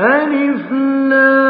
ألف لام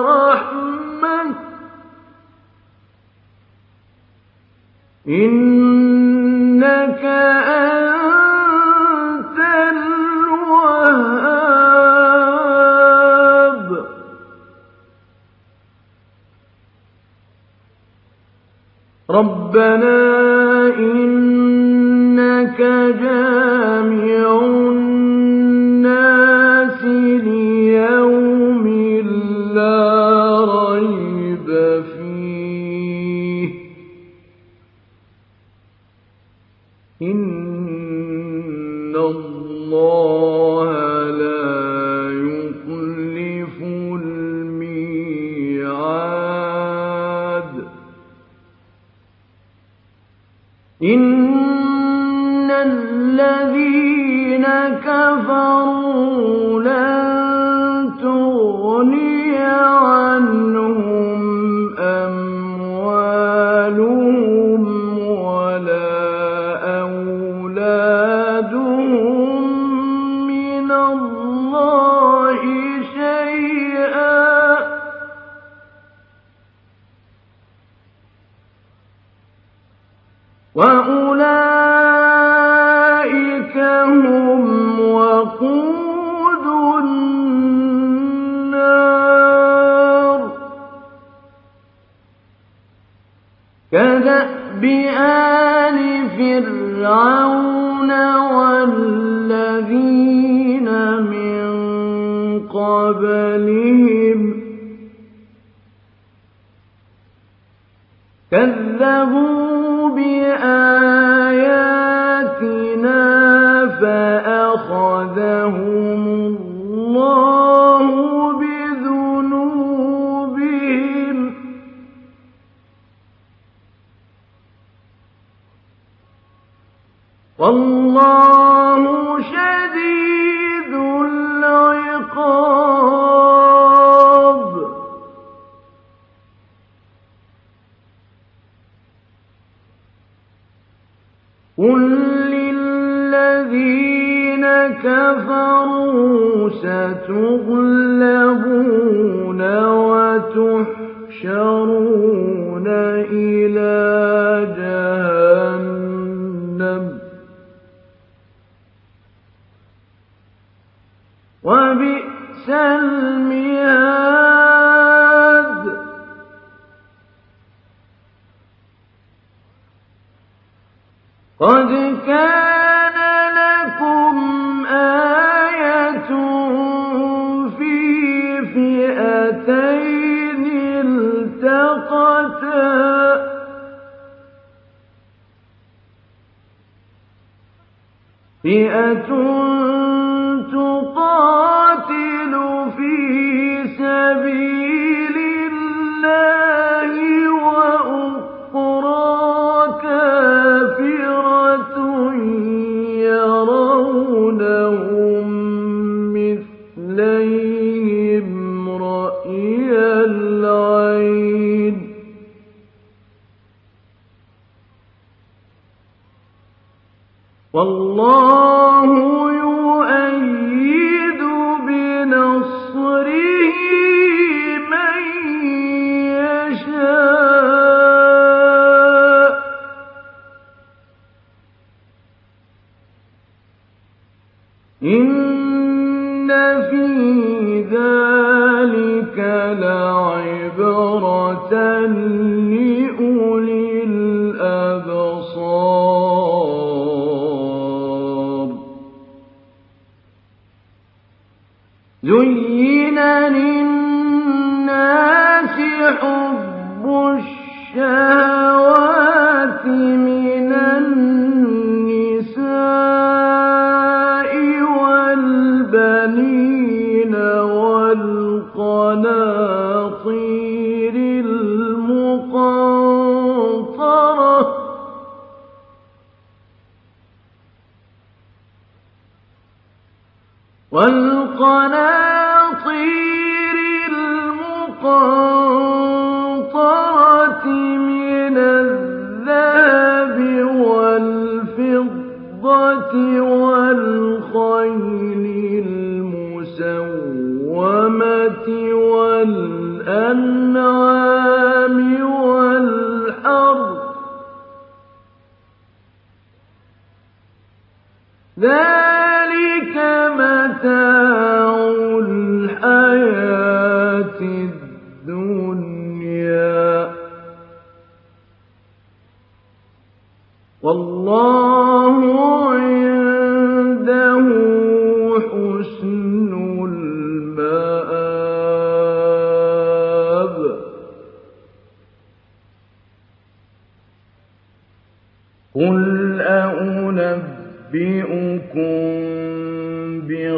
رحمة. إنك أنت الوهاب. ربنا إنك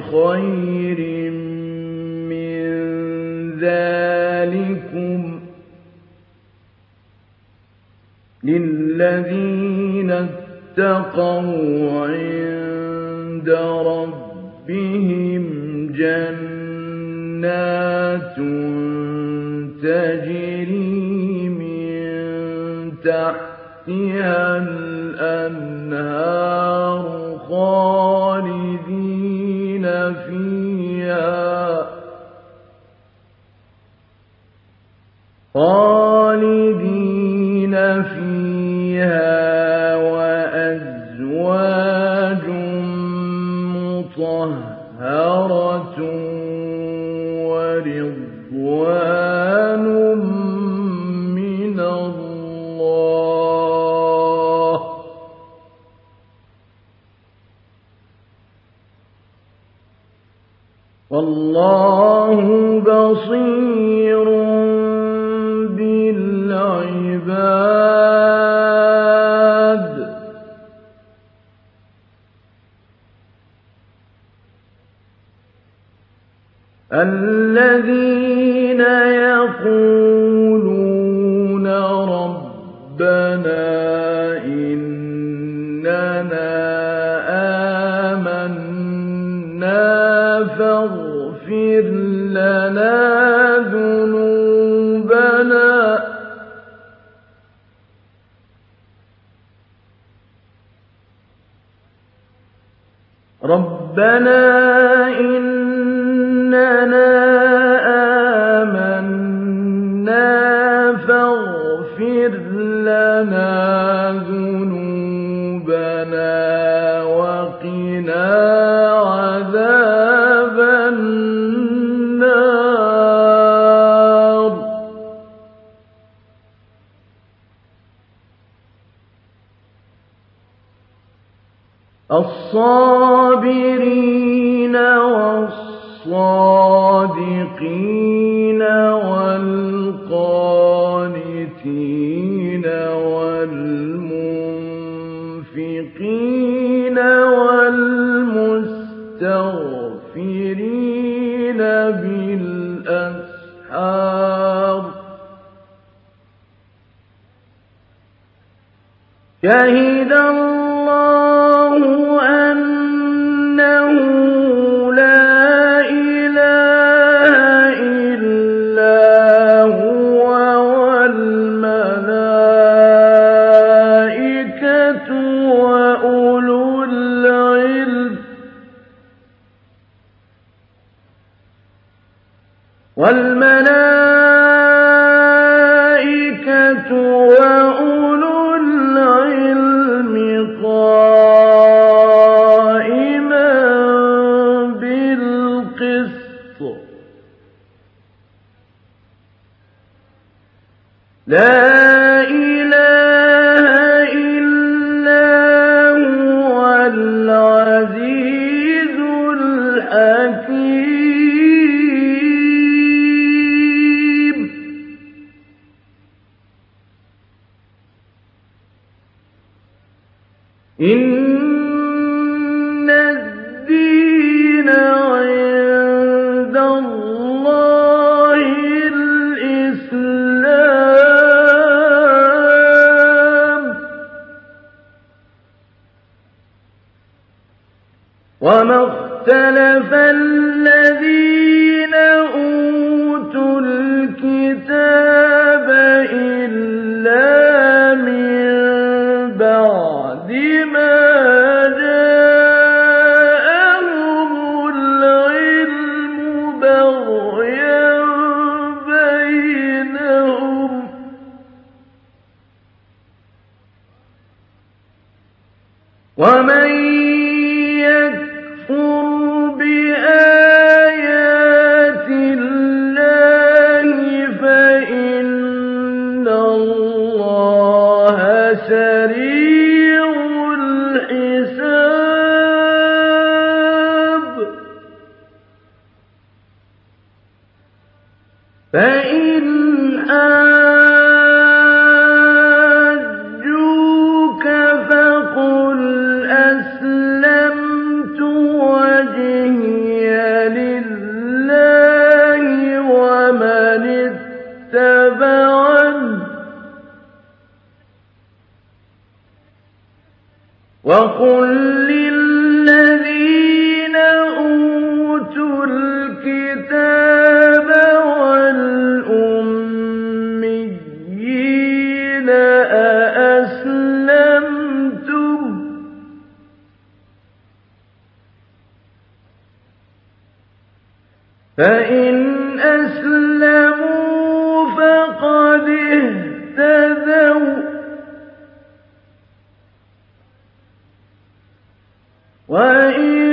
خير من ذلكم للذين اتقوا عند ربهم جنات تجري من تحتها Oh, وإن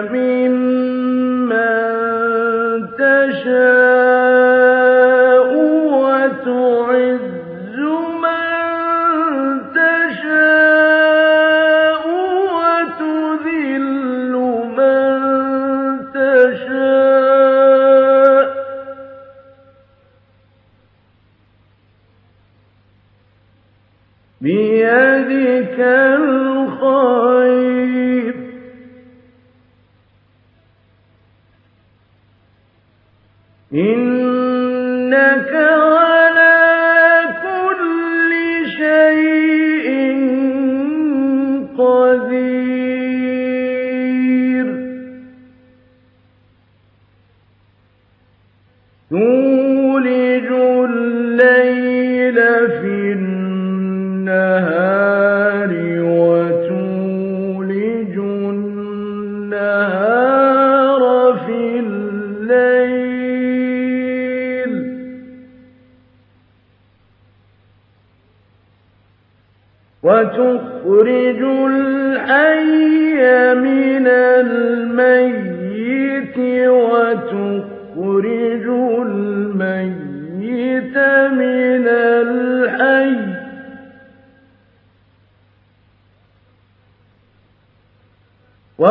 من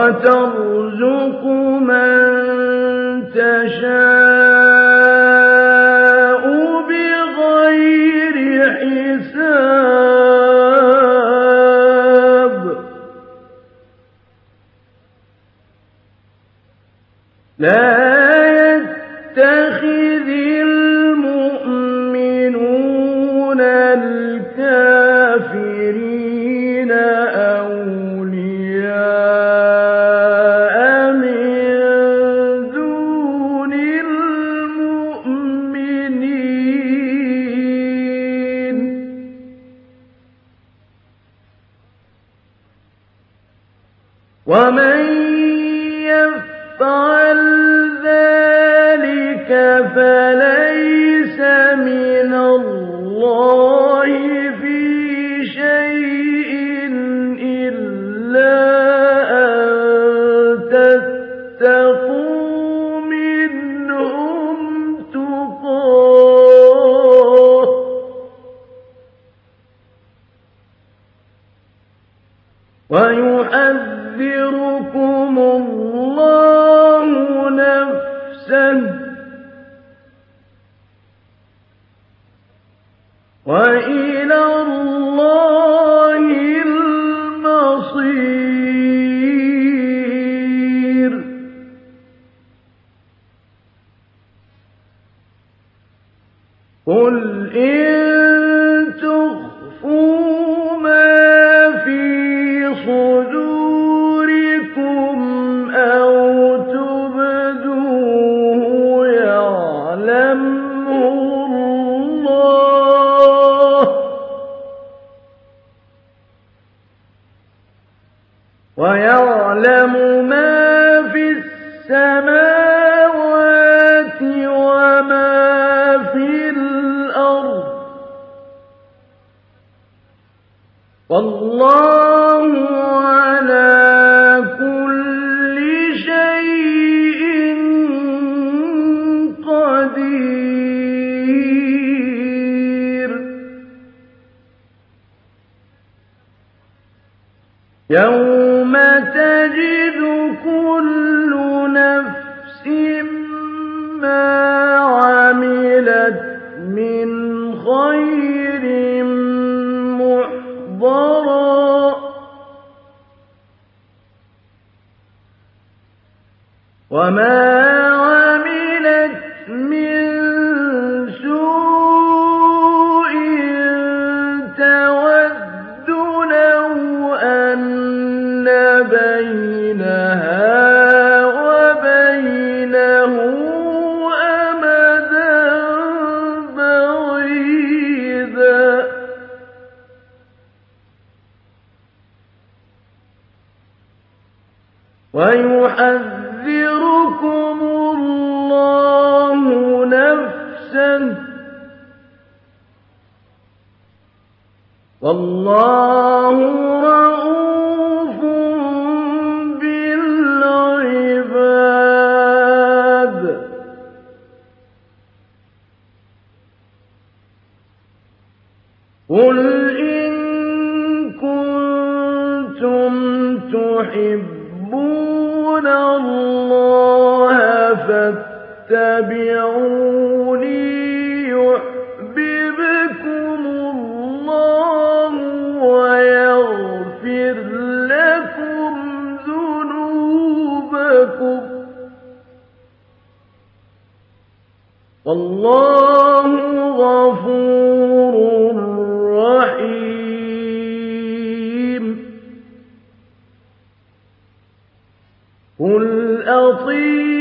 وترزق قُلْ أَطِيعُوا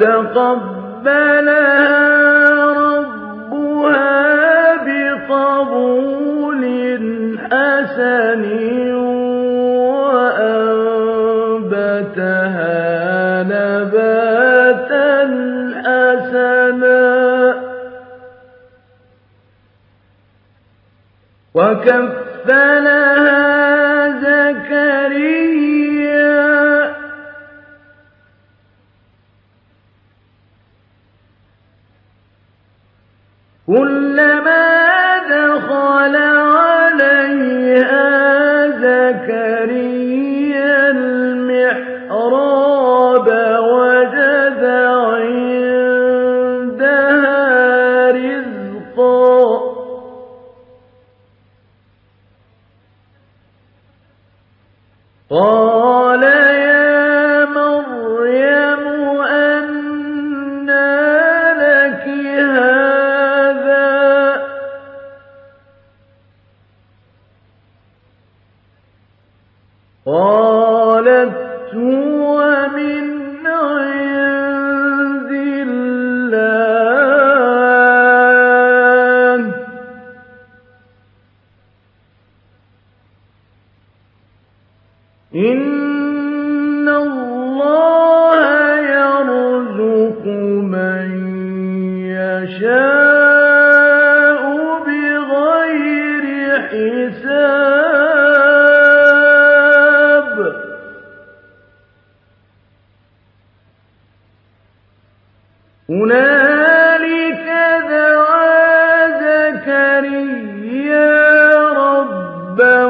فتقبلها ربها بقبول حسن وأنبتها نباتا حسنا. وكفلها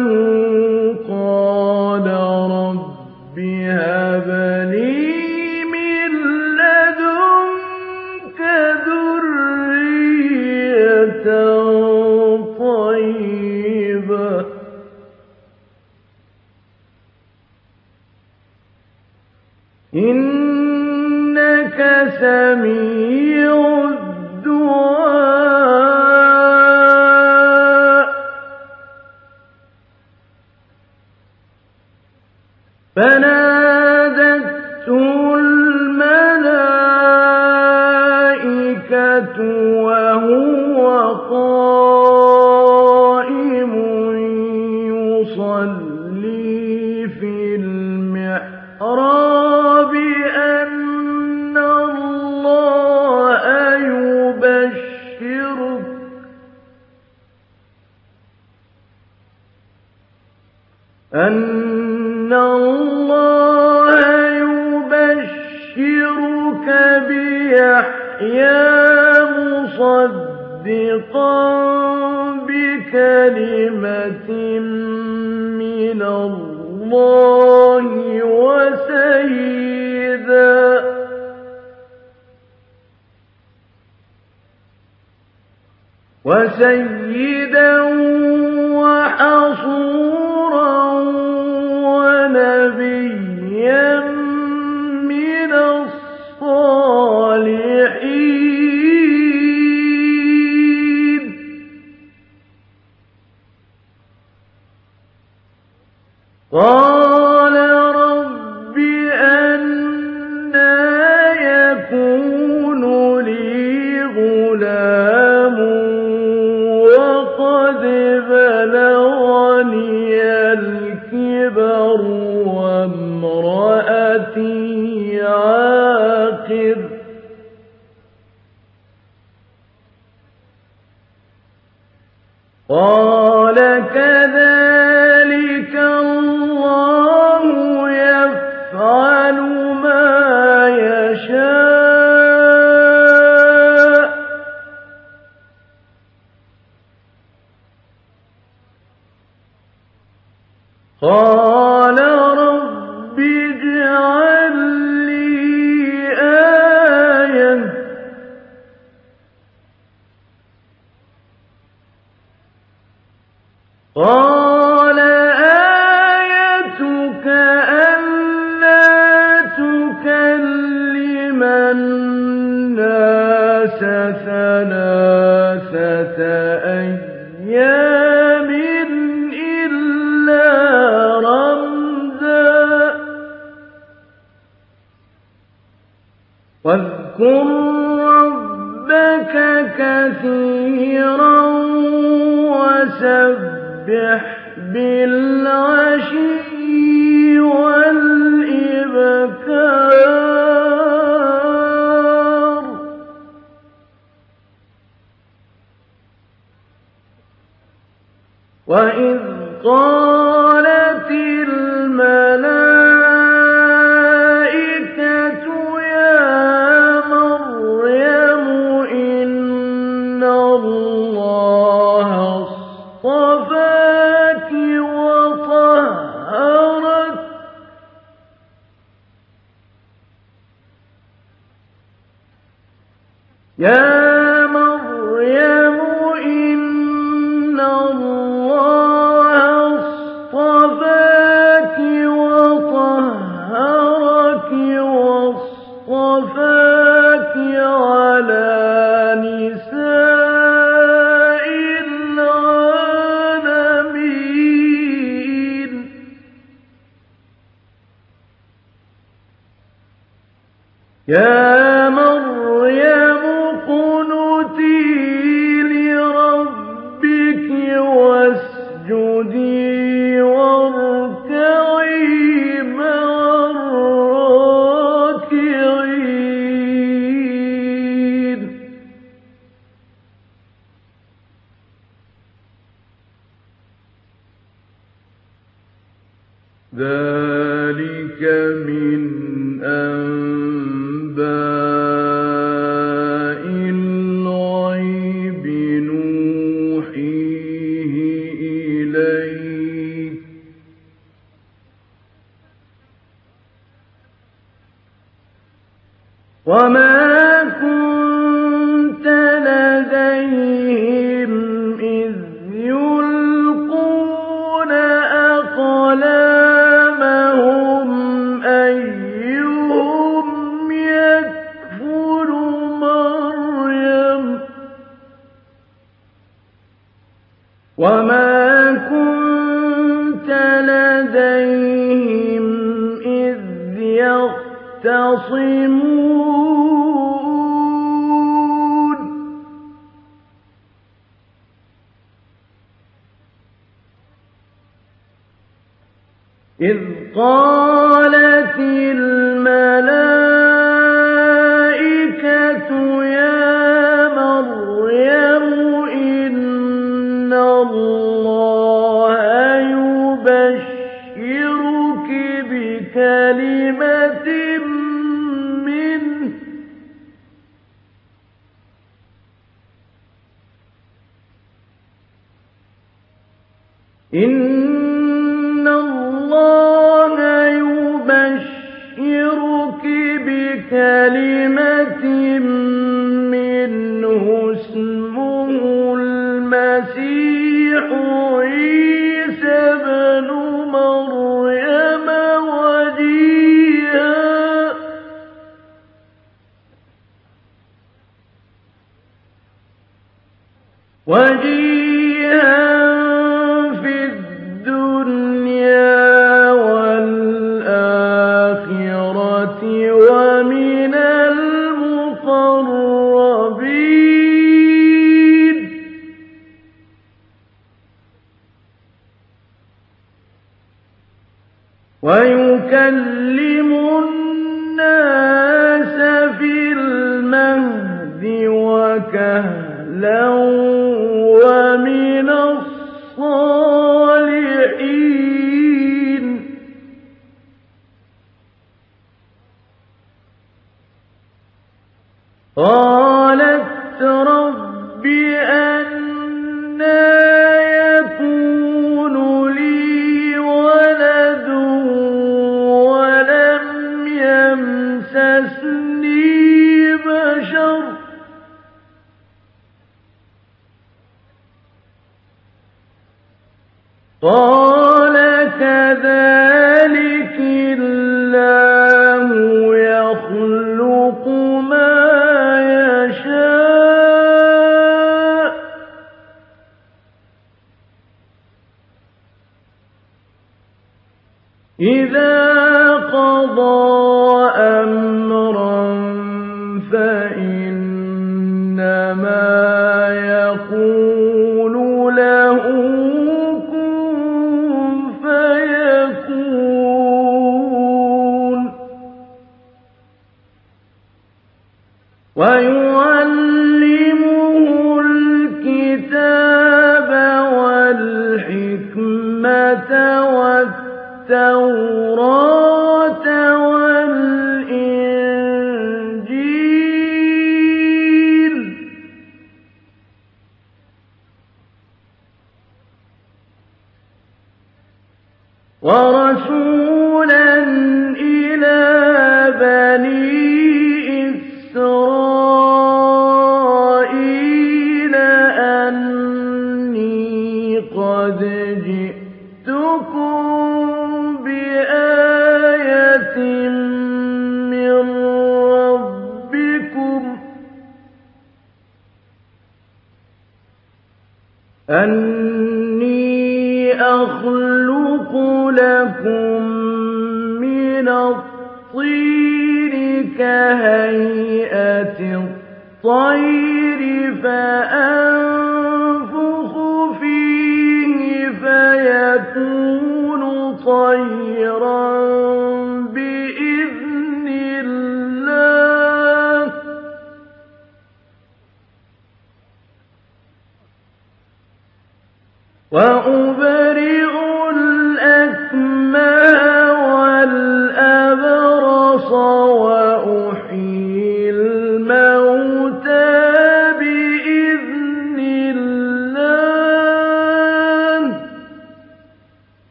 أن إذ قالت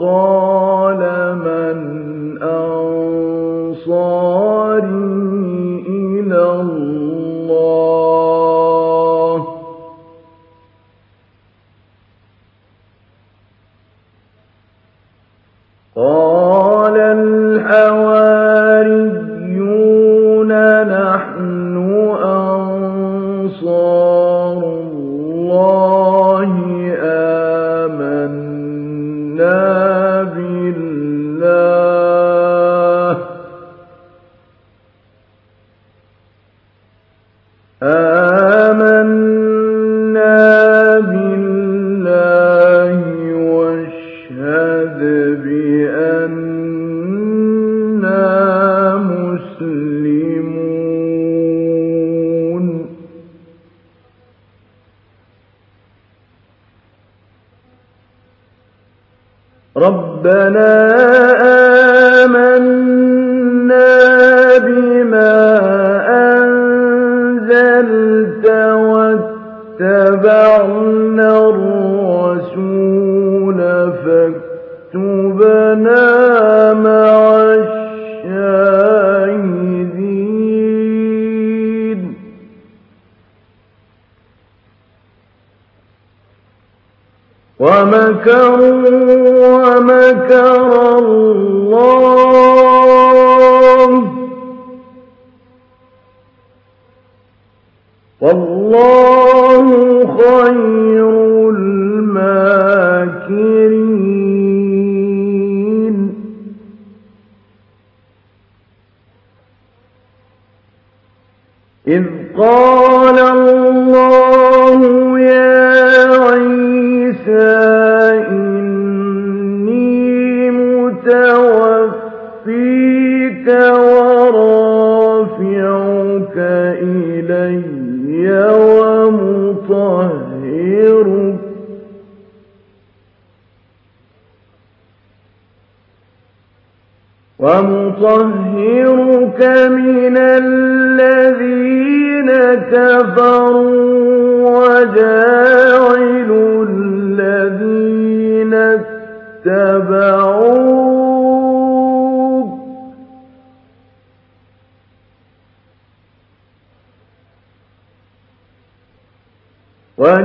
قال من أنصاري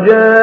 وجاعل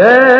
ذلك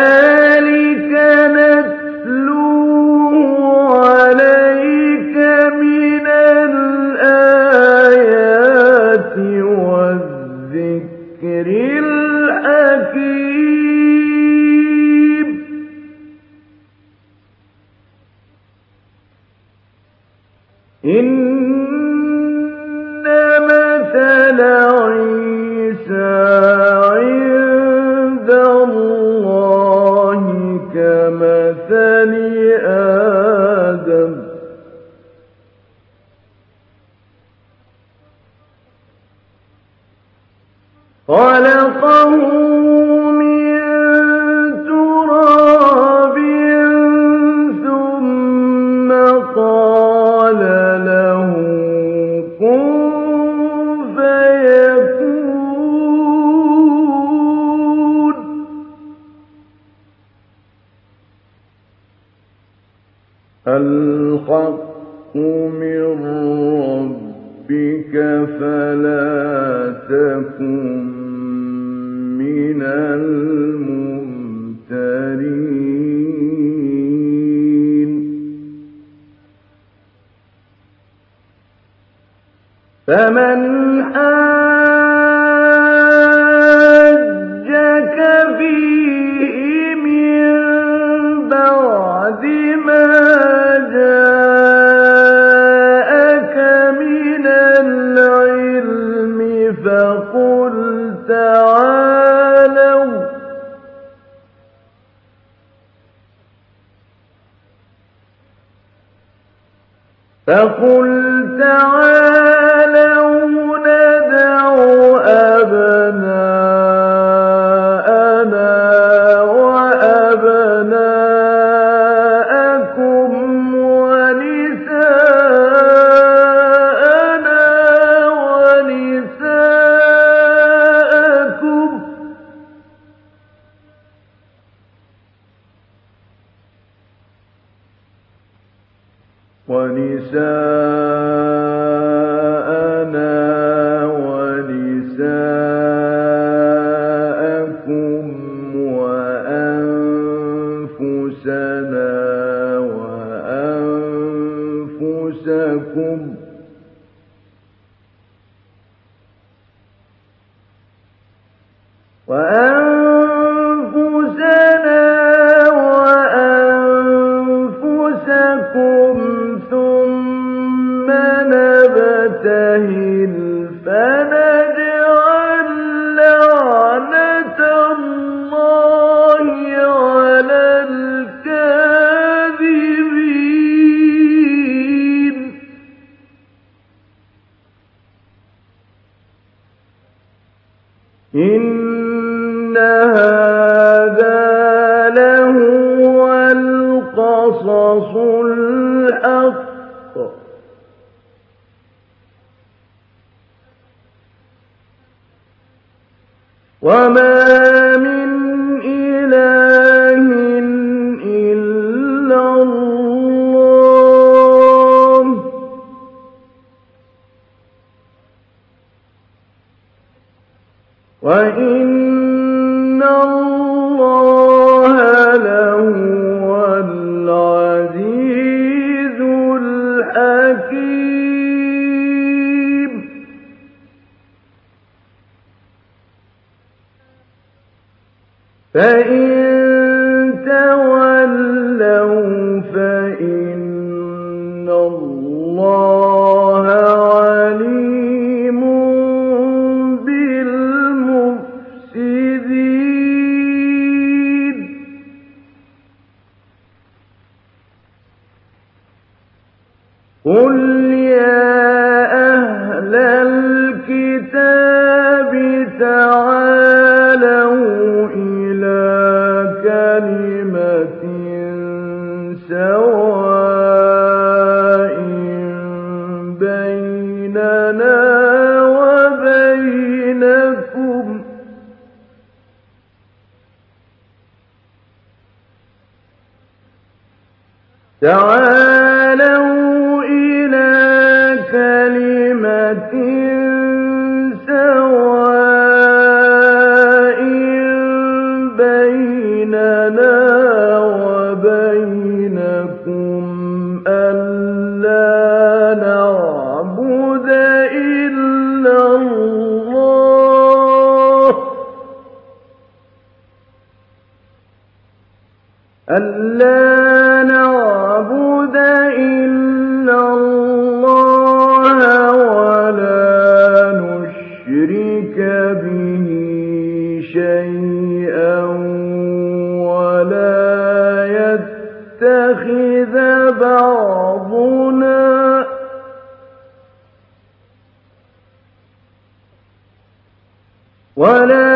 ولا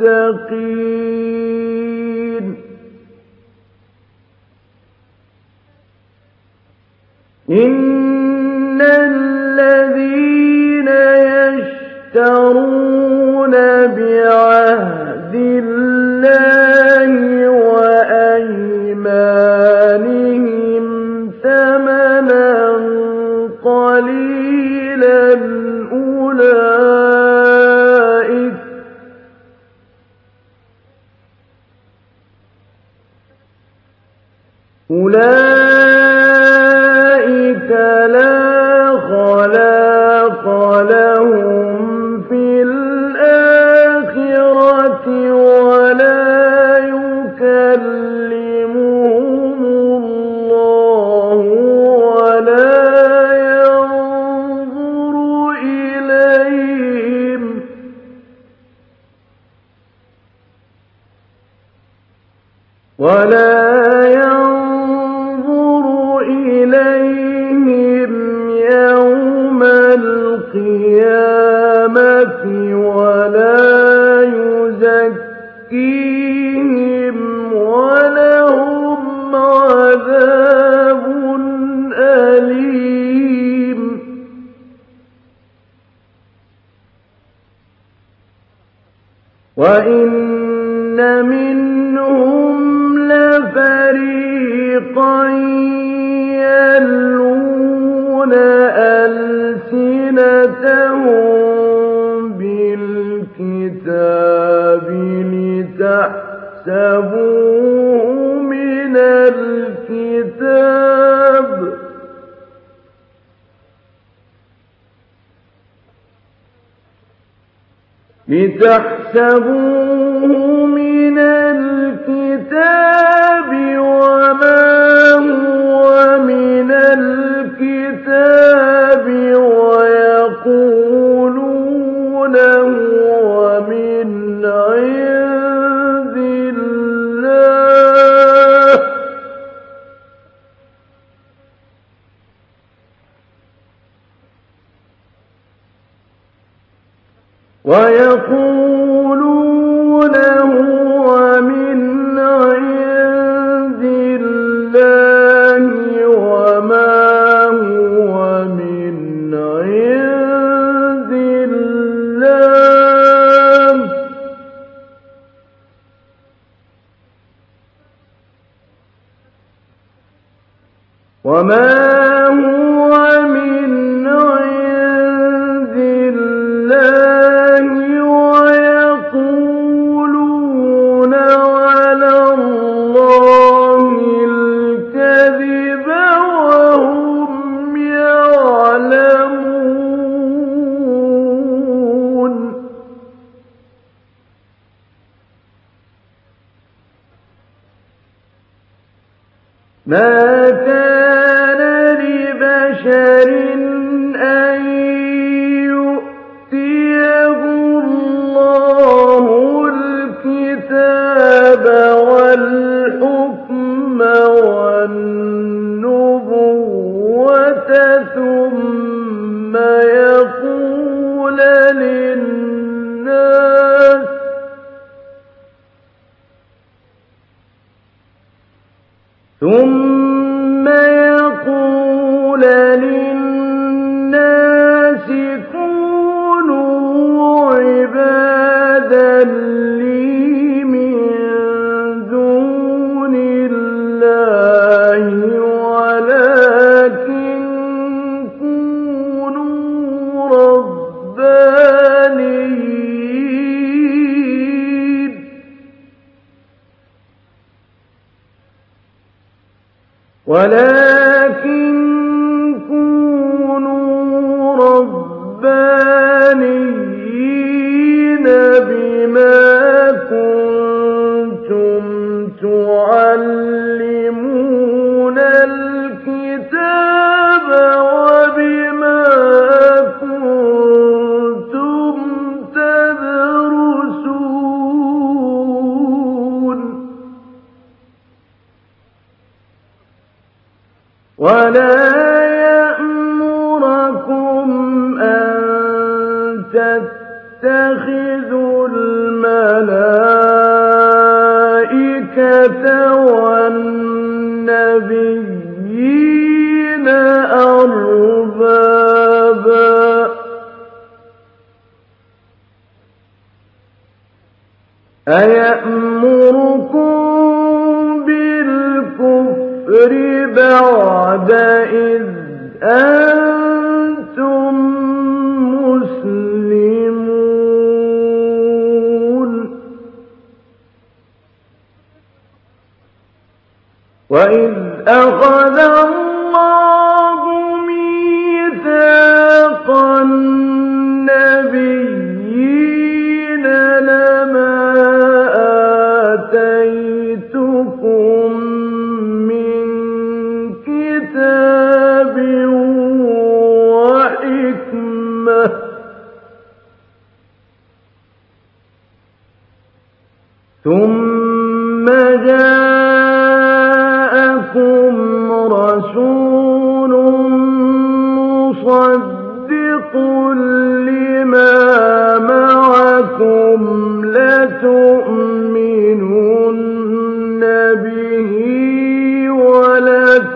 المتقين وإن منهم لفريقا يلون ألسنتهم بالكتاب لتحسبوه من الكتاب لتحسبوه فاكتبوه وإذ أخذ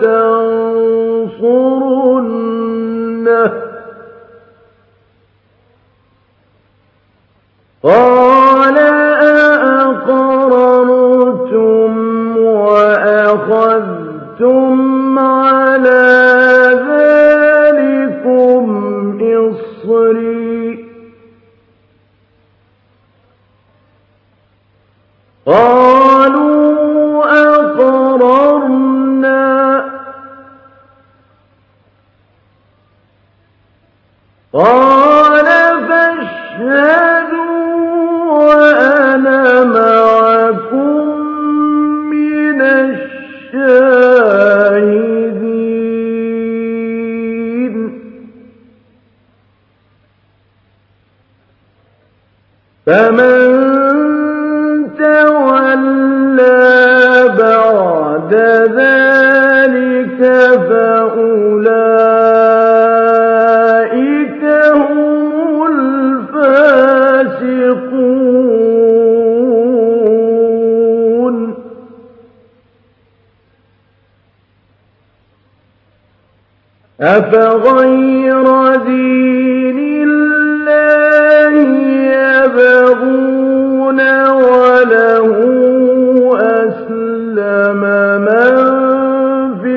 تَرَى أفغير دين الله يبغون وله أسلم من في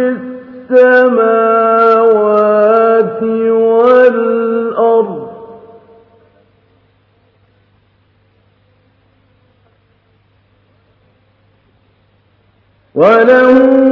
السماوات والأرض وله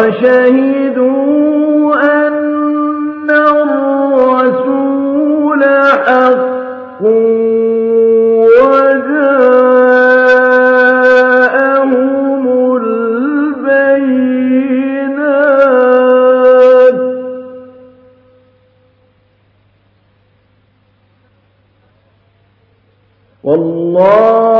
وشهدوا أن الرسول حق كل الطعام كان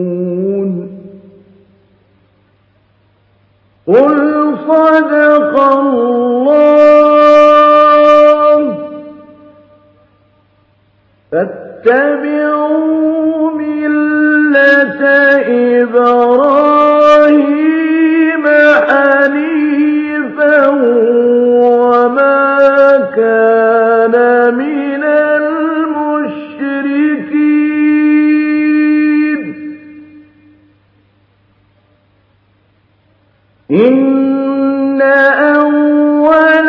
الظالمون قل صدق الله فاتبعوا ملة إبراهيم حنيفا وما كان إن أول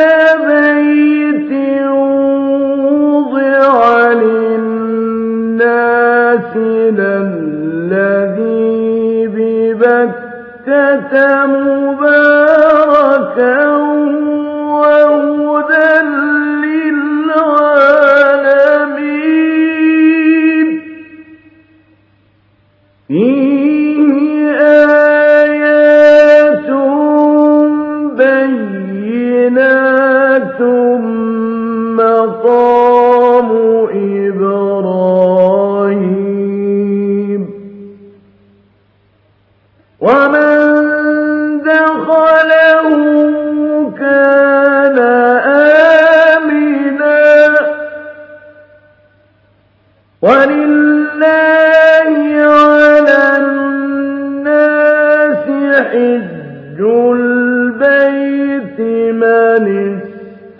بيت وضع ببكة مباركا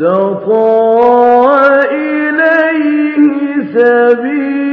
استطاع إليه سبيل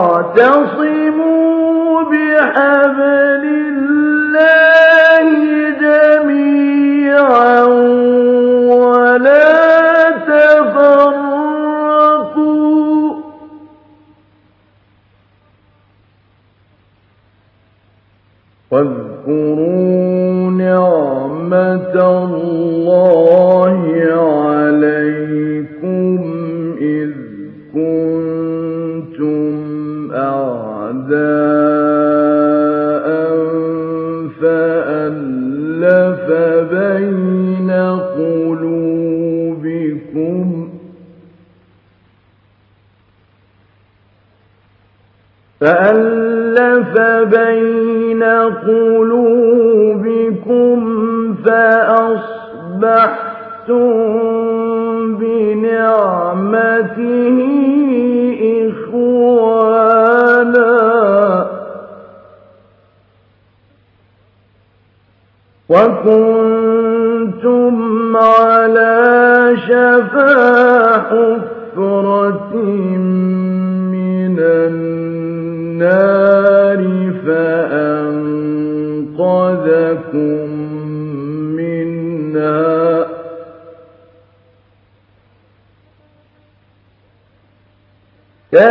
واعتصموا بحبل الله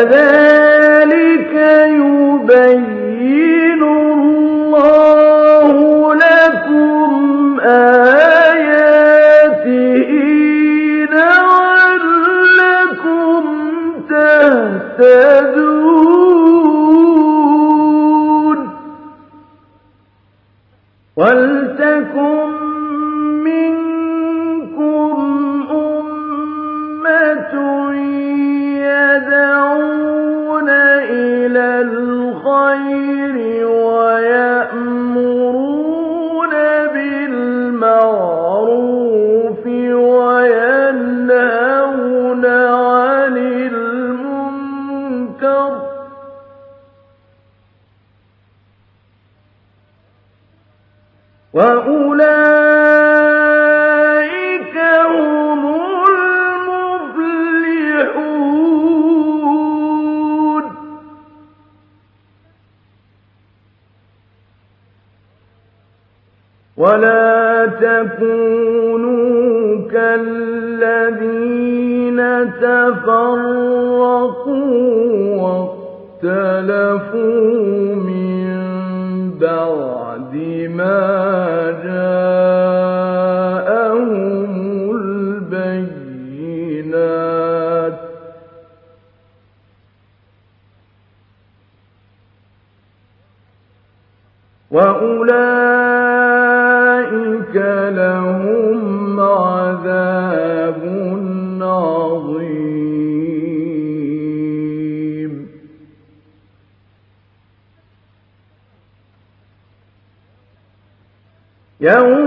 كذلك يوم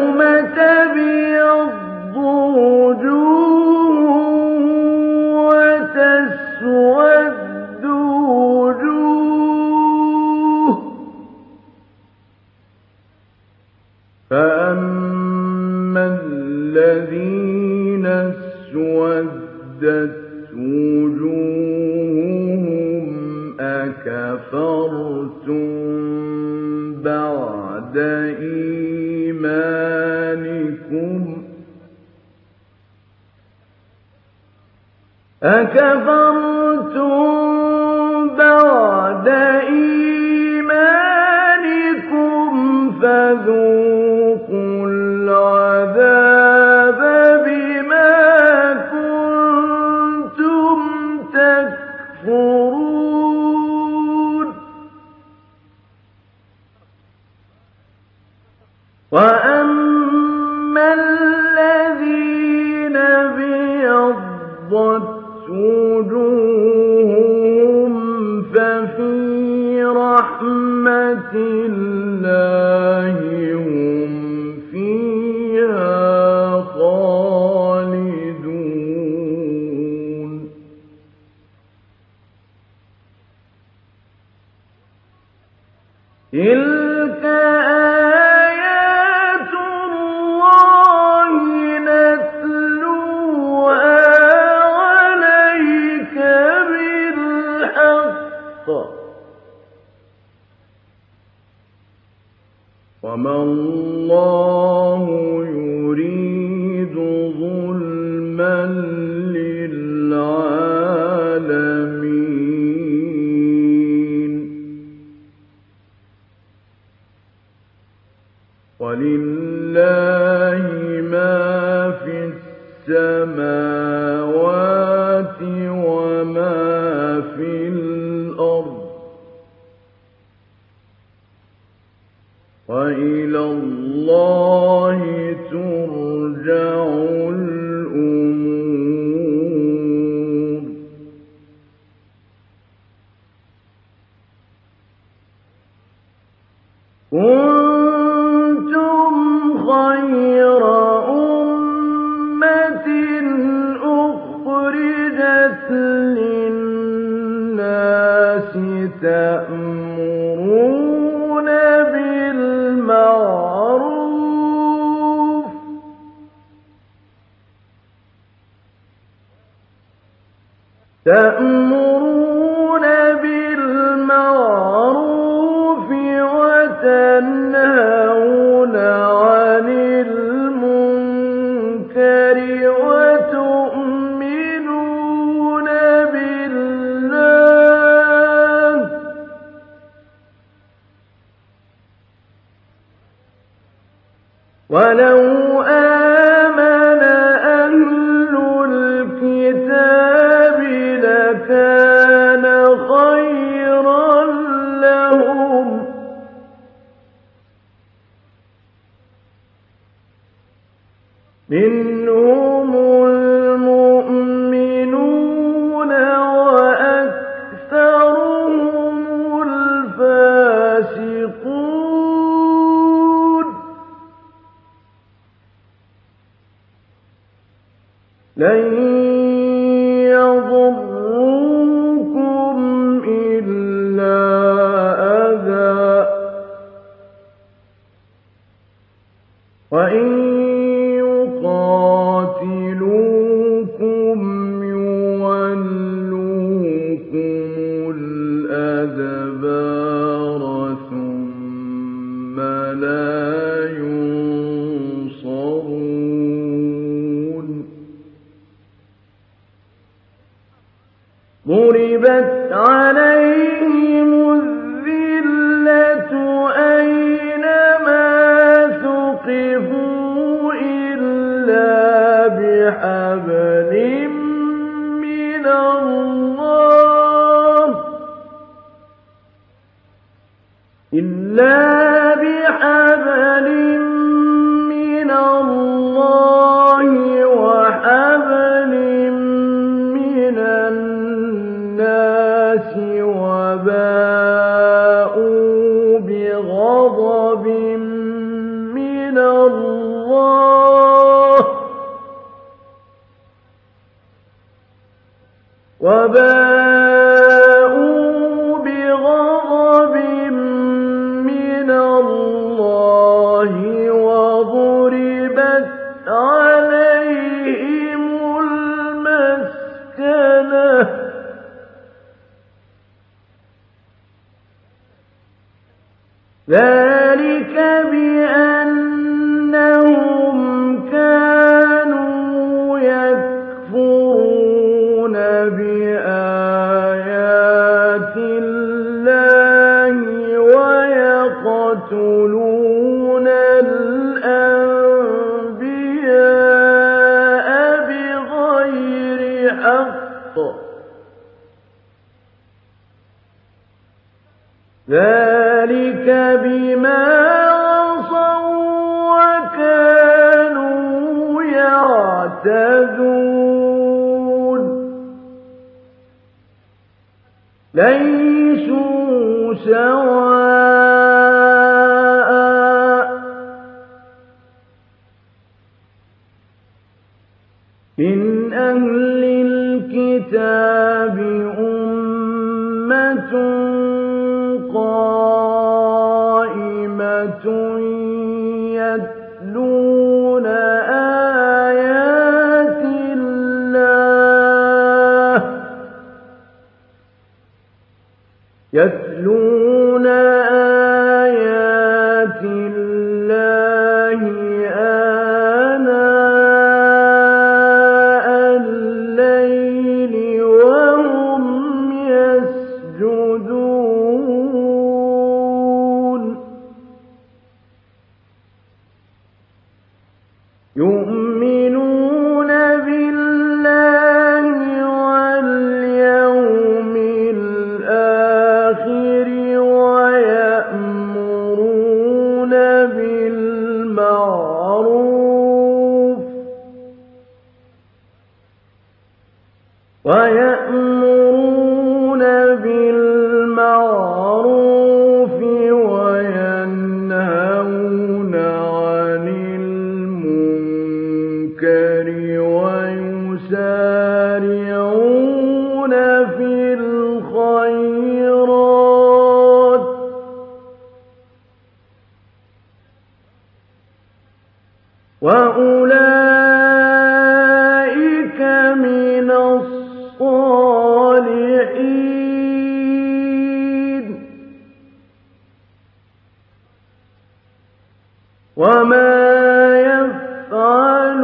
وما يفعلوا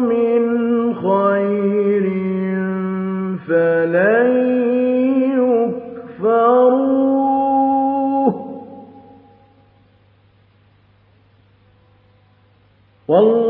من خير فلن يكفروه والله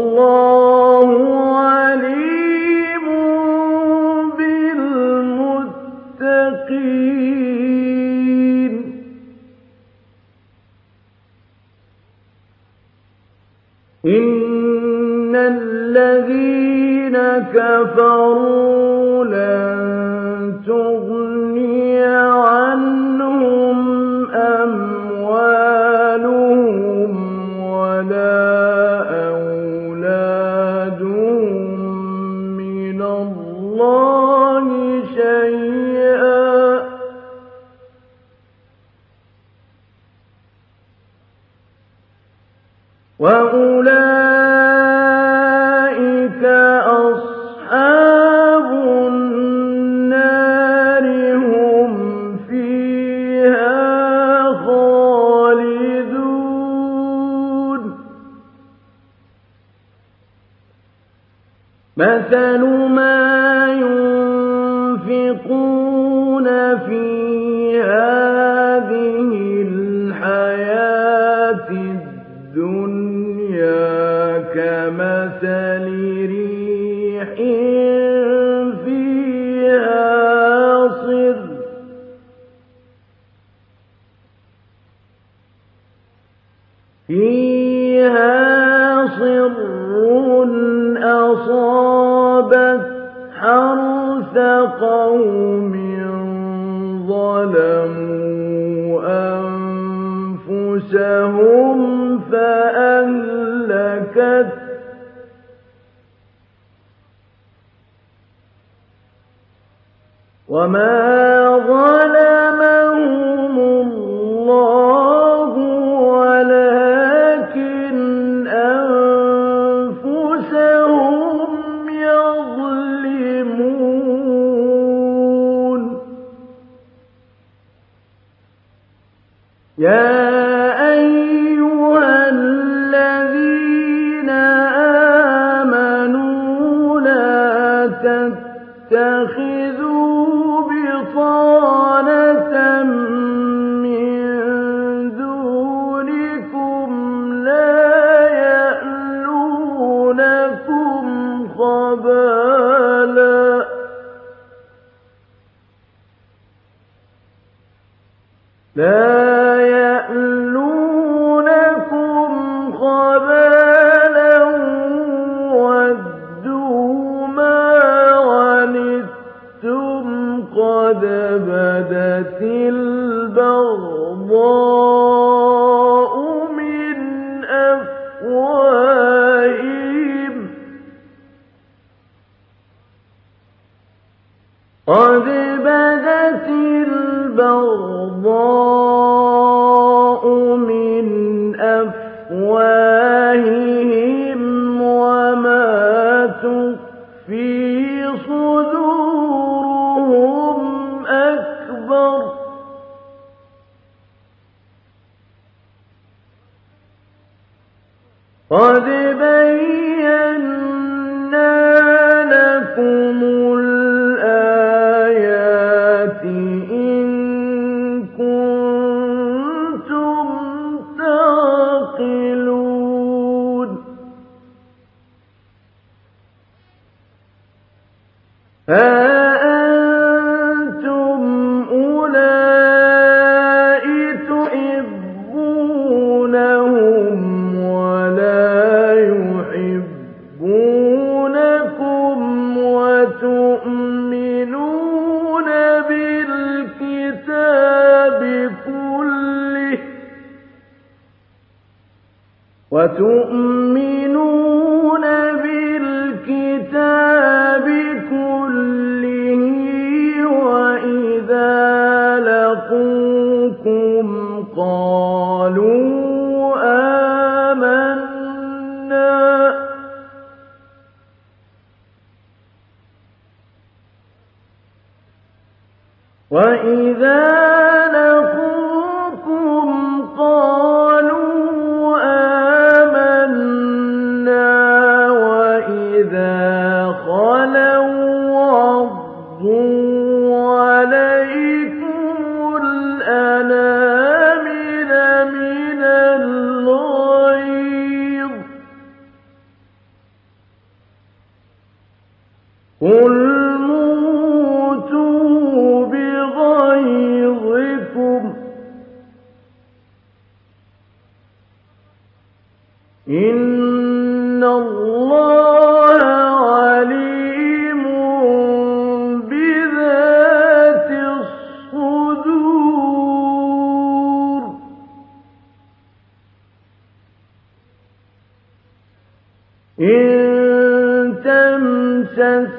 إِن تَمْسَسْكُمْ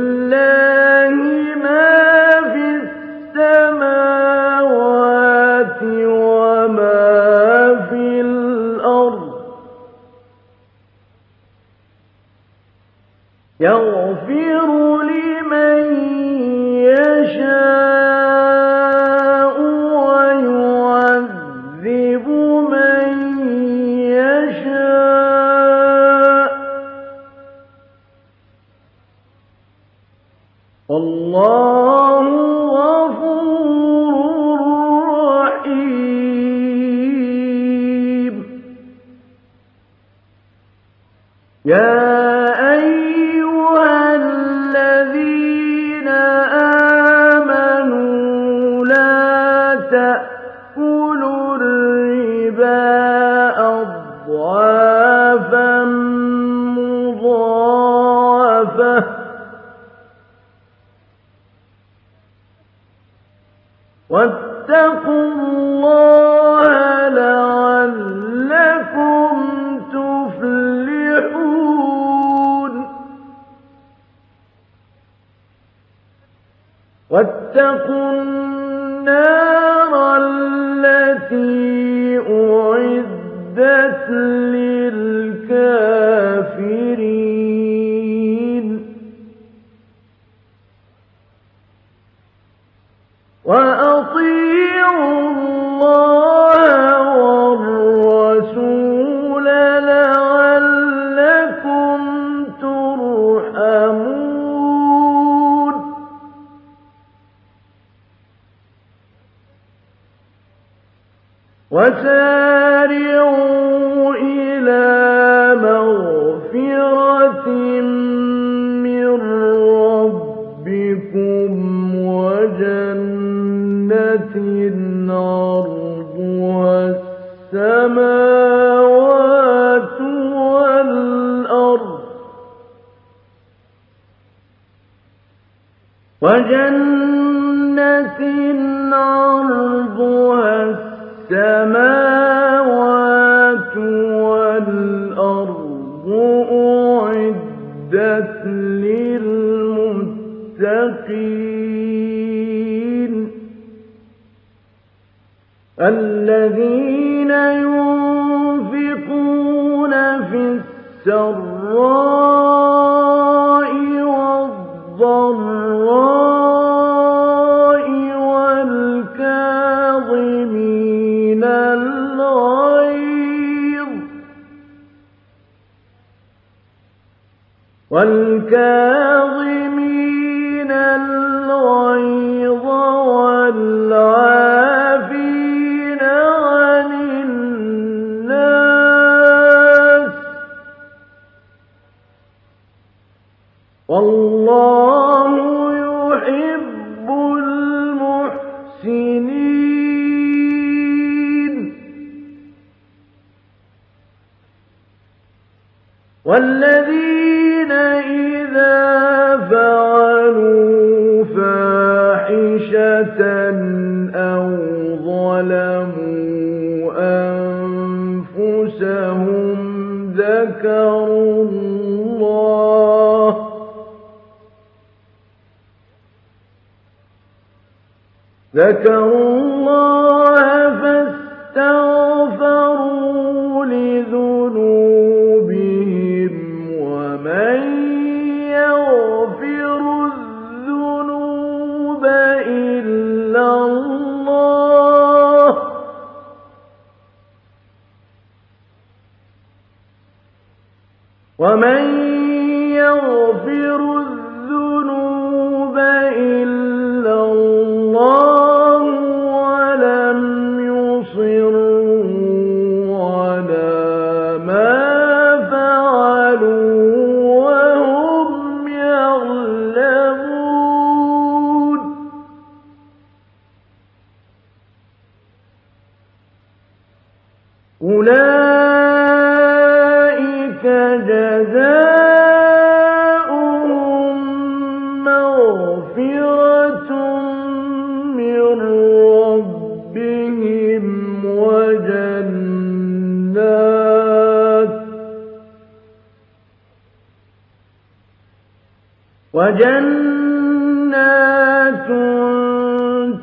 وجنات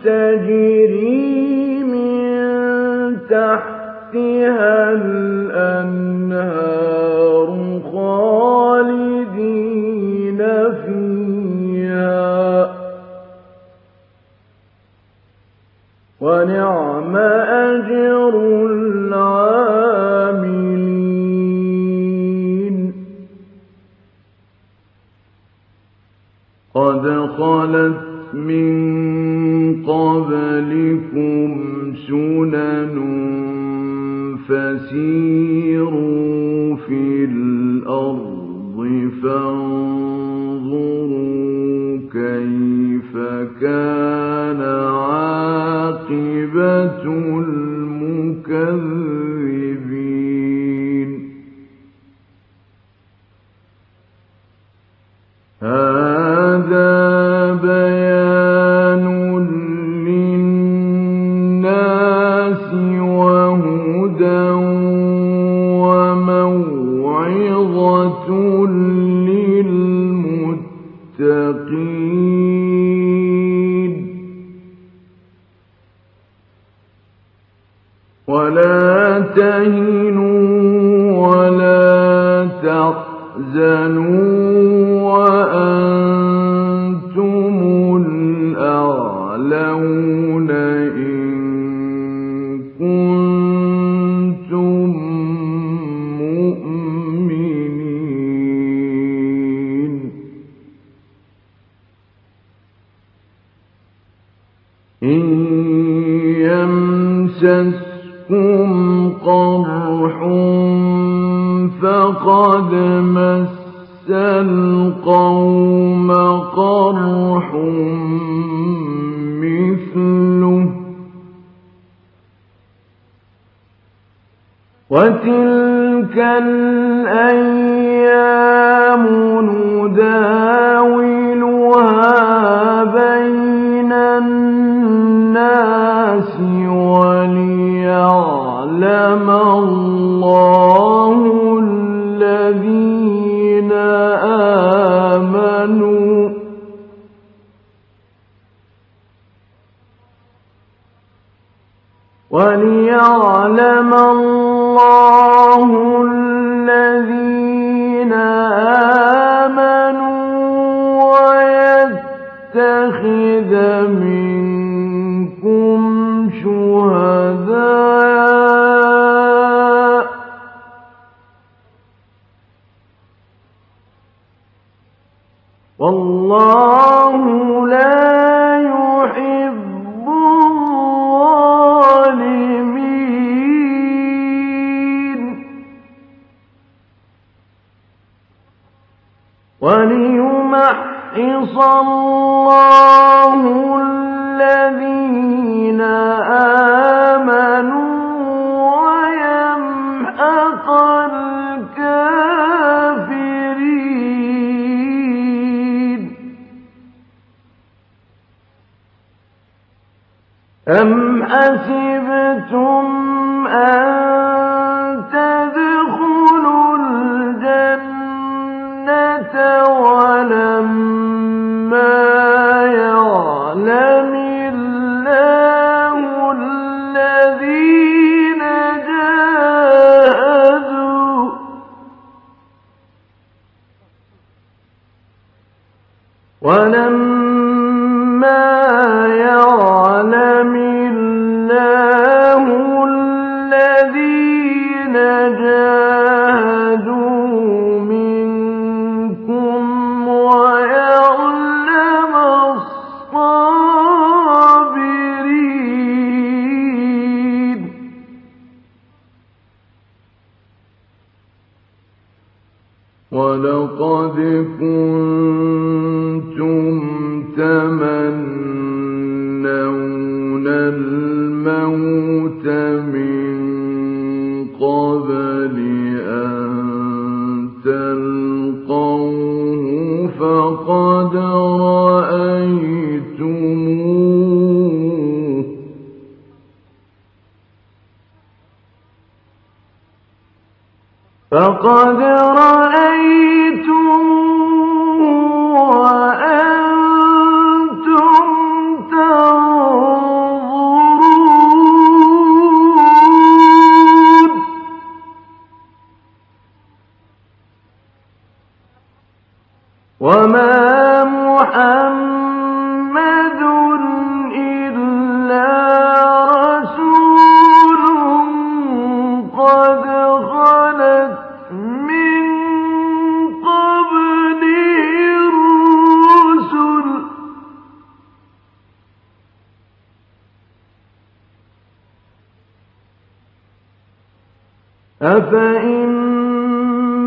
تجري من تحتها الأنهار قبلكم سنن فسيروا في الأرض فانظروا كيف كان عاقبة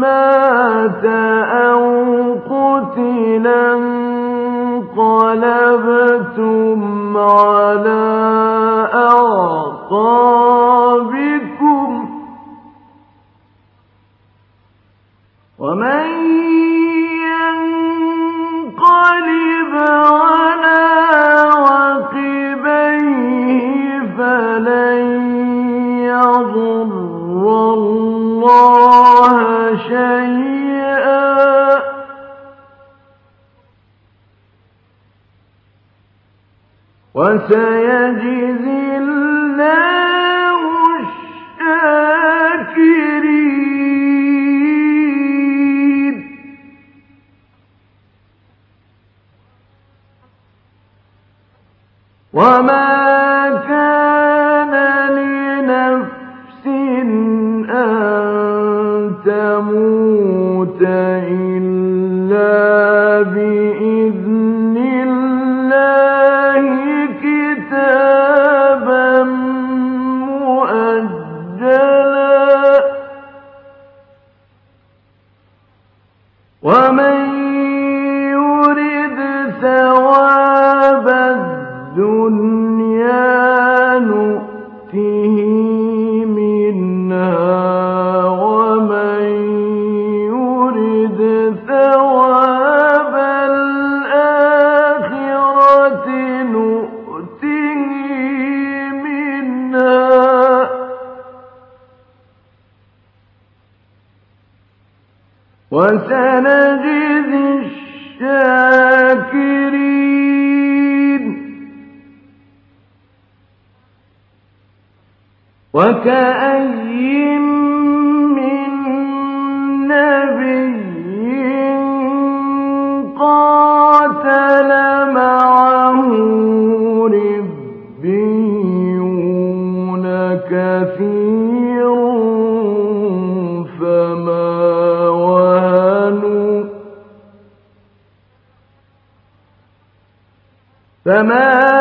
مات أو قتلا انقلبتم على أعقابكم ومن وسيجزي الله الشاكرين. وما وكأين من نبي قاتل معه ربيون كثير فما وهنوا فما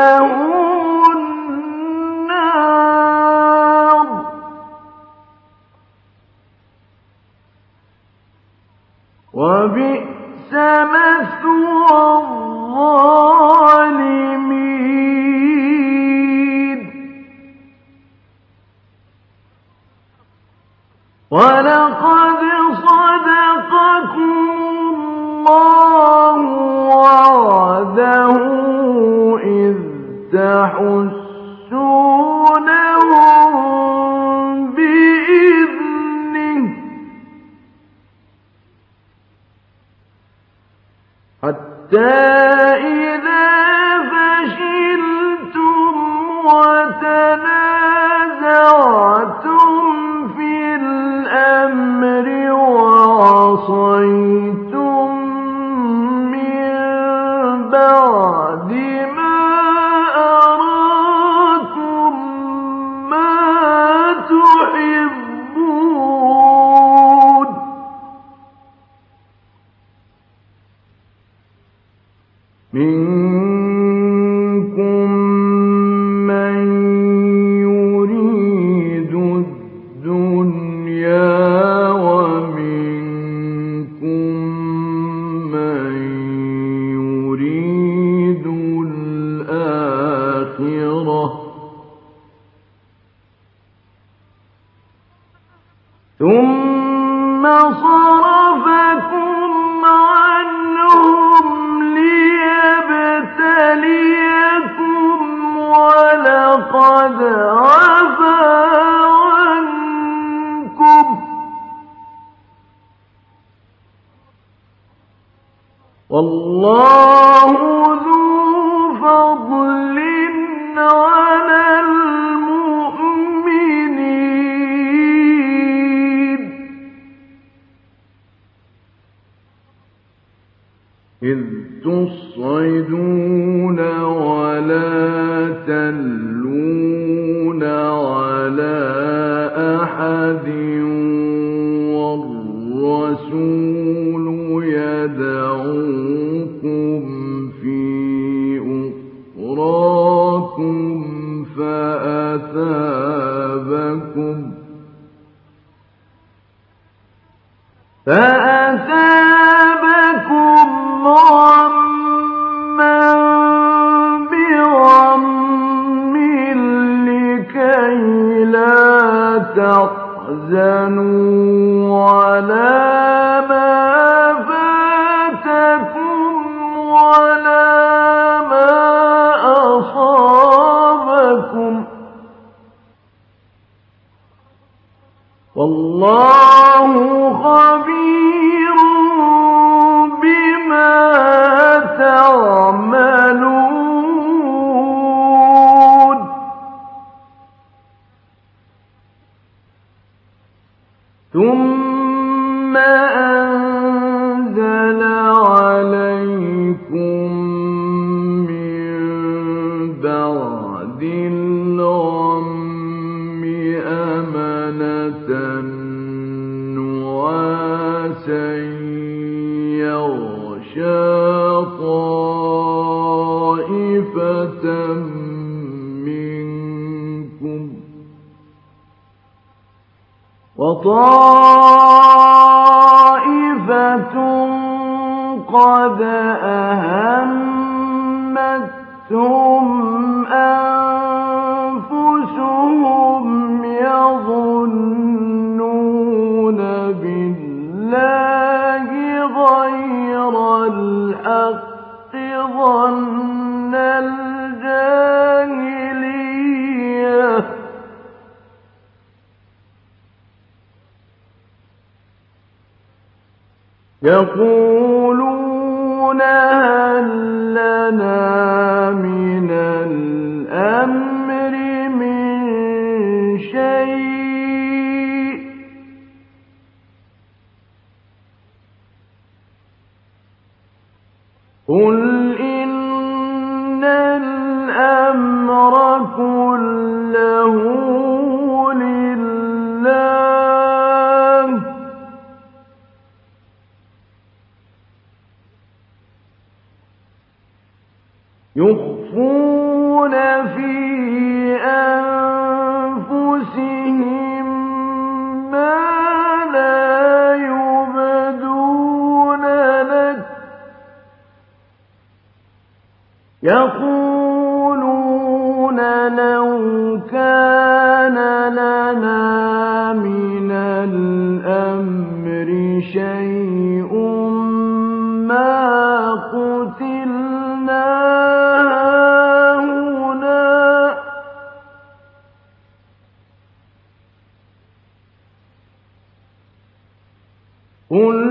يقولون لو كان لنا من الأمر شيء ما قتلنا قل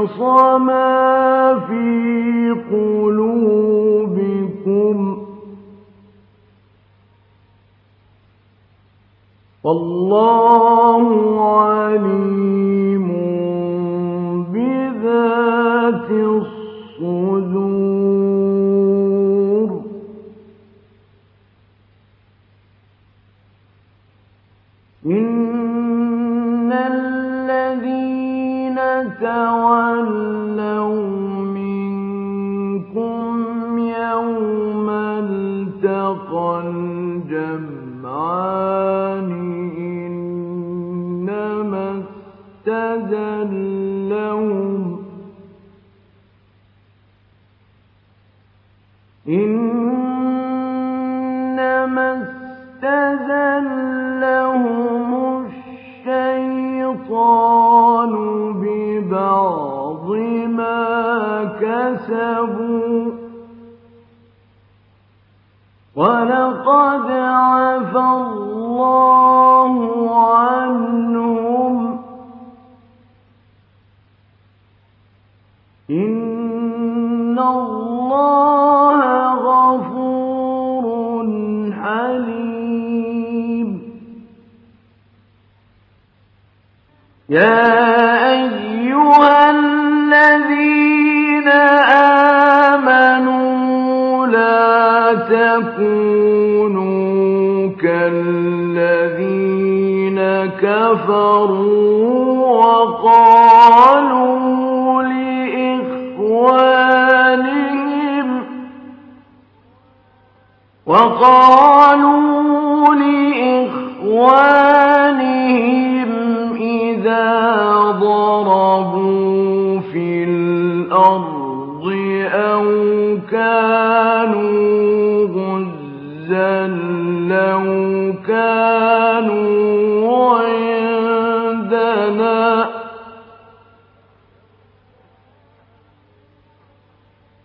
وليمحص ما في قلوبكم والله عليم كسبوا ولقد عفى الله عنهم إن الله غفور حليم يا كفروا وقالوا لإخوانهم وقالوا لإخوانهم إذا ضربوا في الأرض أو كانوا غزا لو كانوا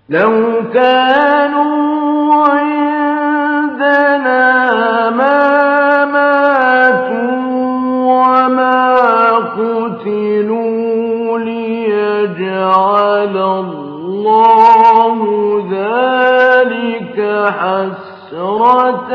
لو كانوا عندنا ما ماتوا وما قتلوا ليجعل الله ذلك حسرة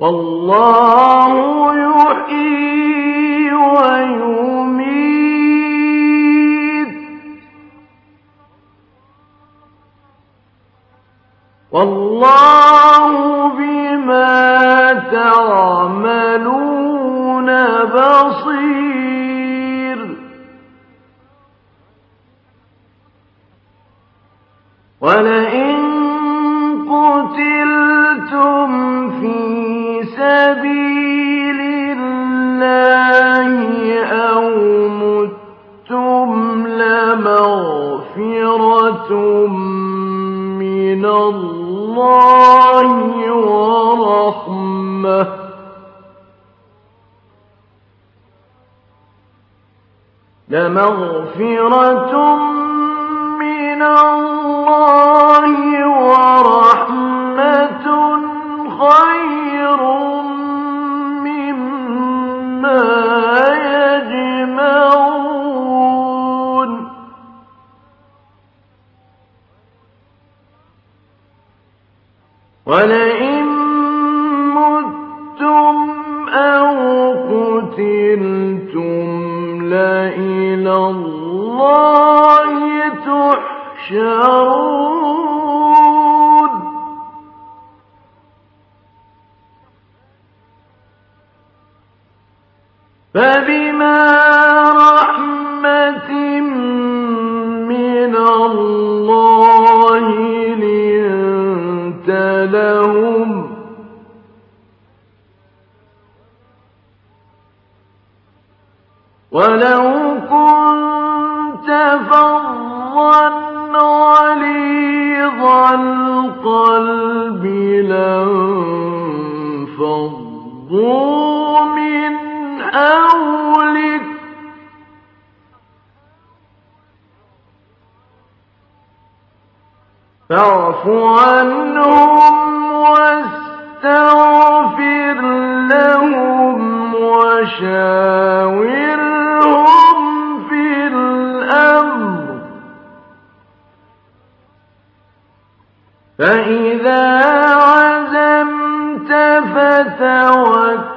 والله يحيي ويميت. والله بما تعملون بصير. ولئن من الله ورحمة. لمغفرة من الله ولئن متم أو قتلتم لإلى الله تحشرون فبما ولو كنت فظا غليظ القلب لانفضوا من حولك. فاعف عنهم واستغفر لهم وشاور فإذا عزمت فتوكل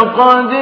لقد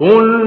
قل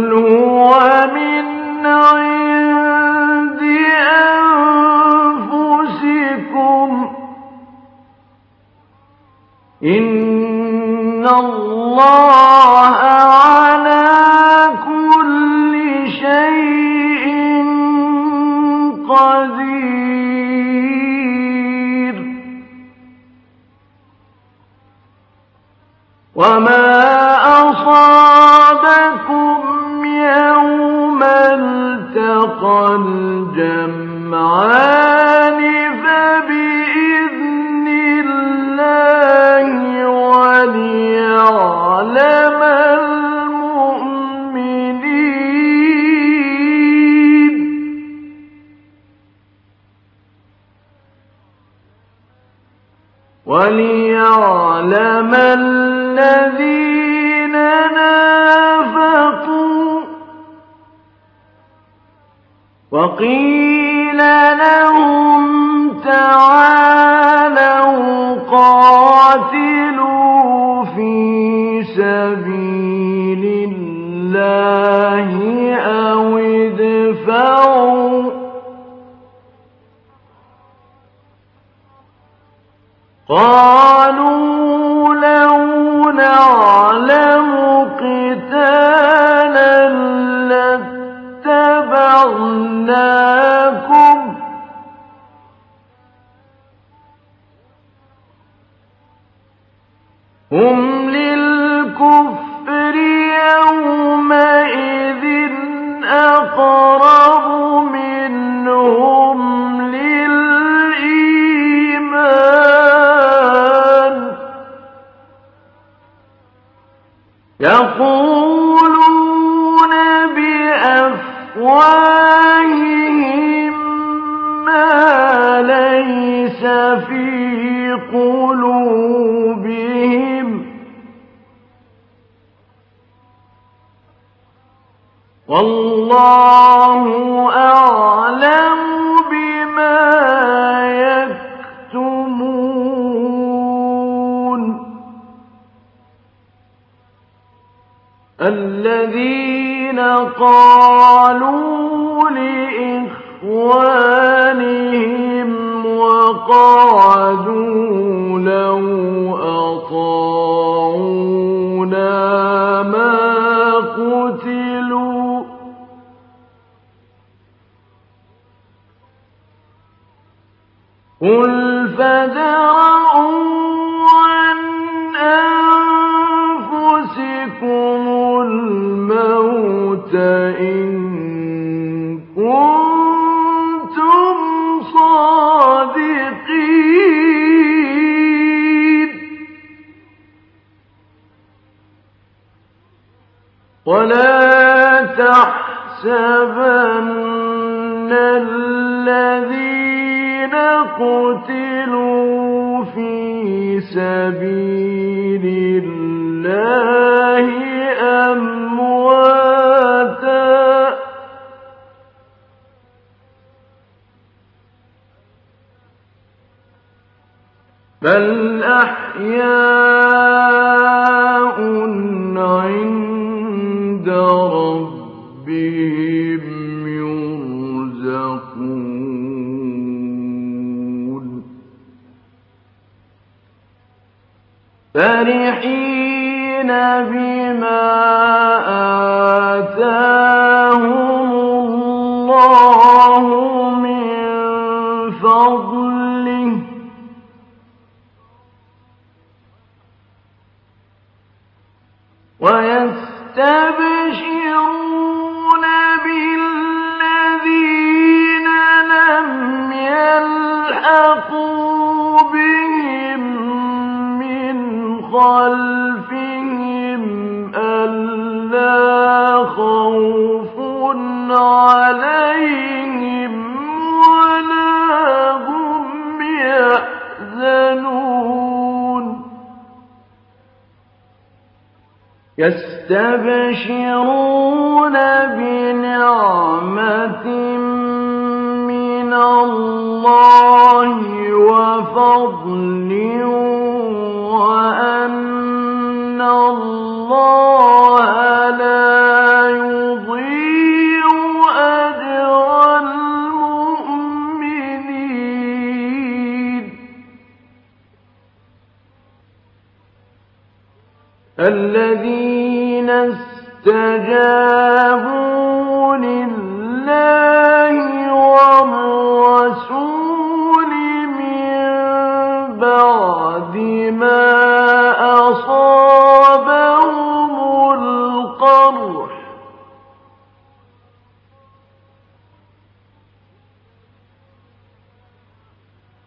الأحياء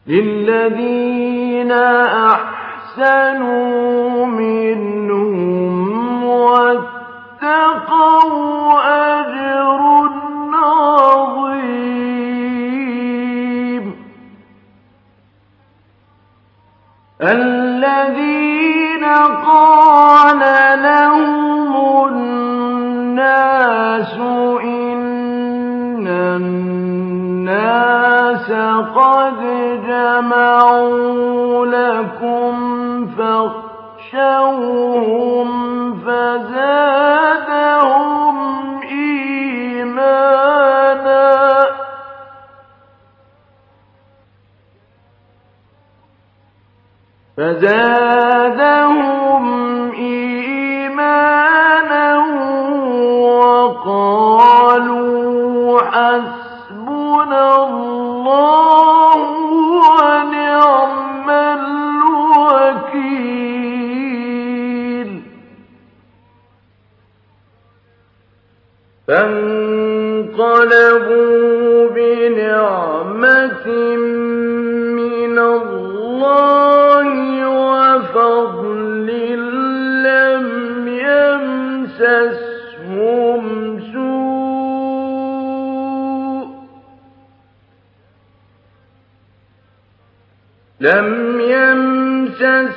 للذين أحسنوا منهم واتقوا أجر عظيم. الذين قال لهم الناس إن الناس قد جمعوا لكم فاخشوهم فزادهم إيمانا. فزادهم لم يمسس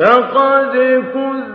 جَاءُوا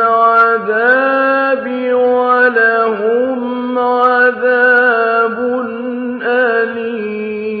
العذاب ولهم عذاب أليم.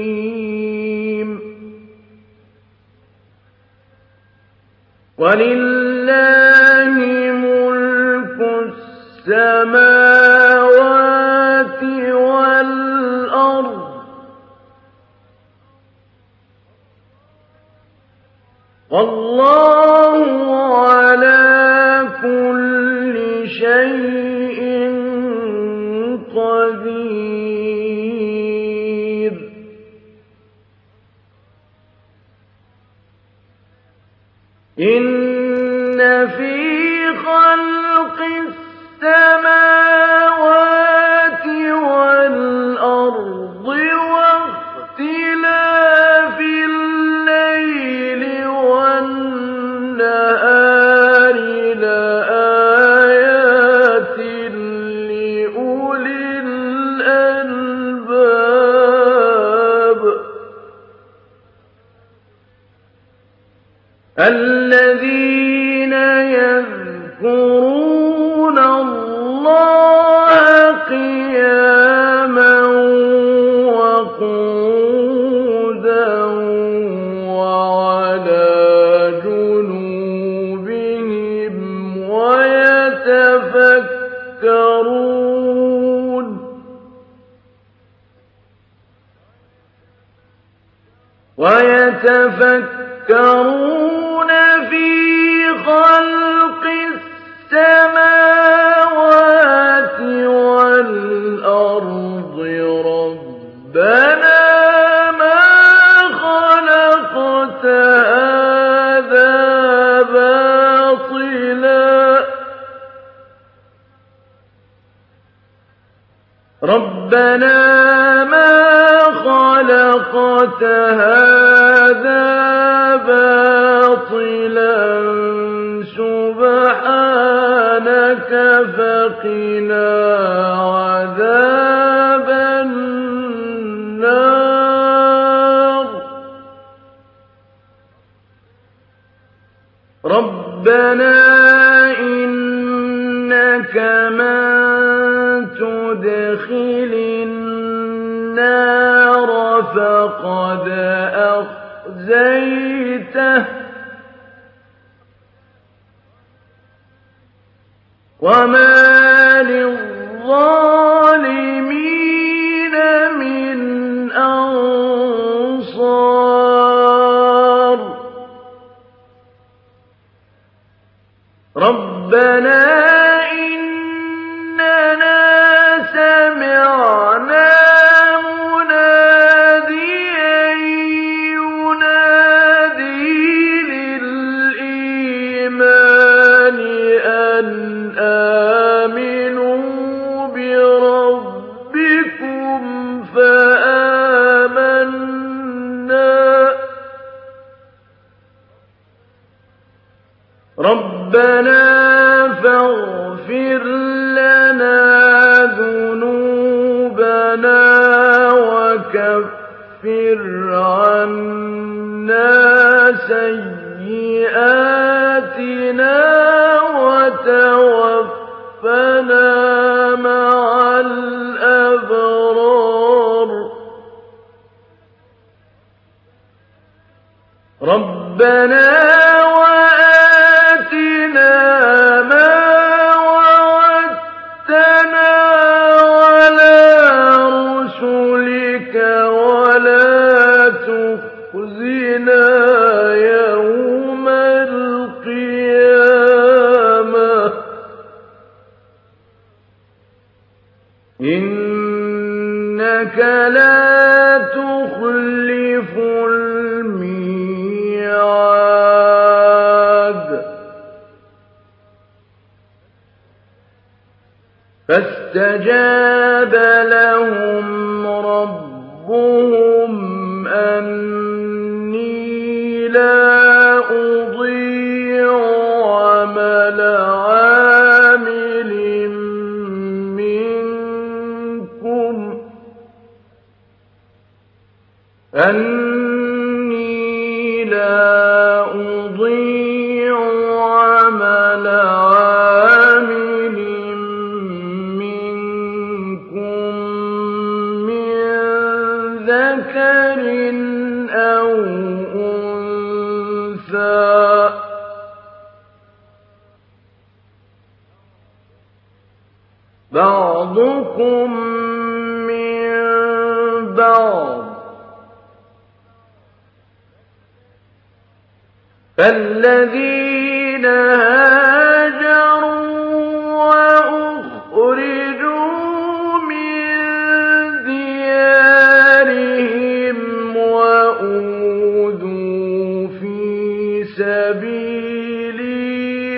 في سبيلي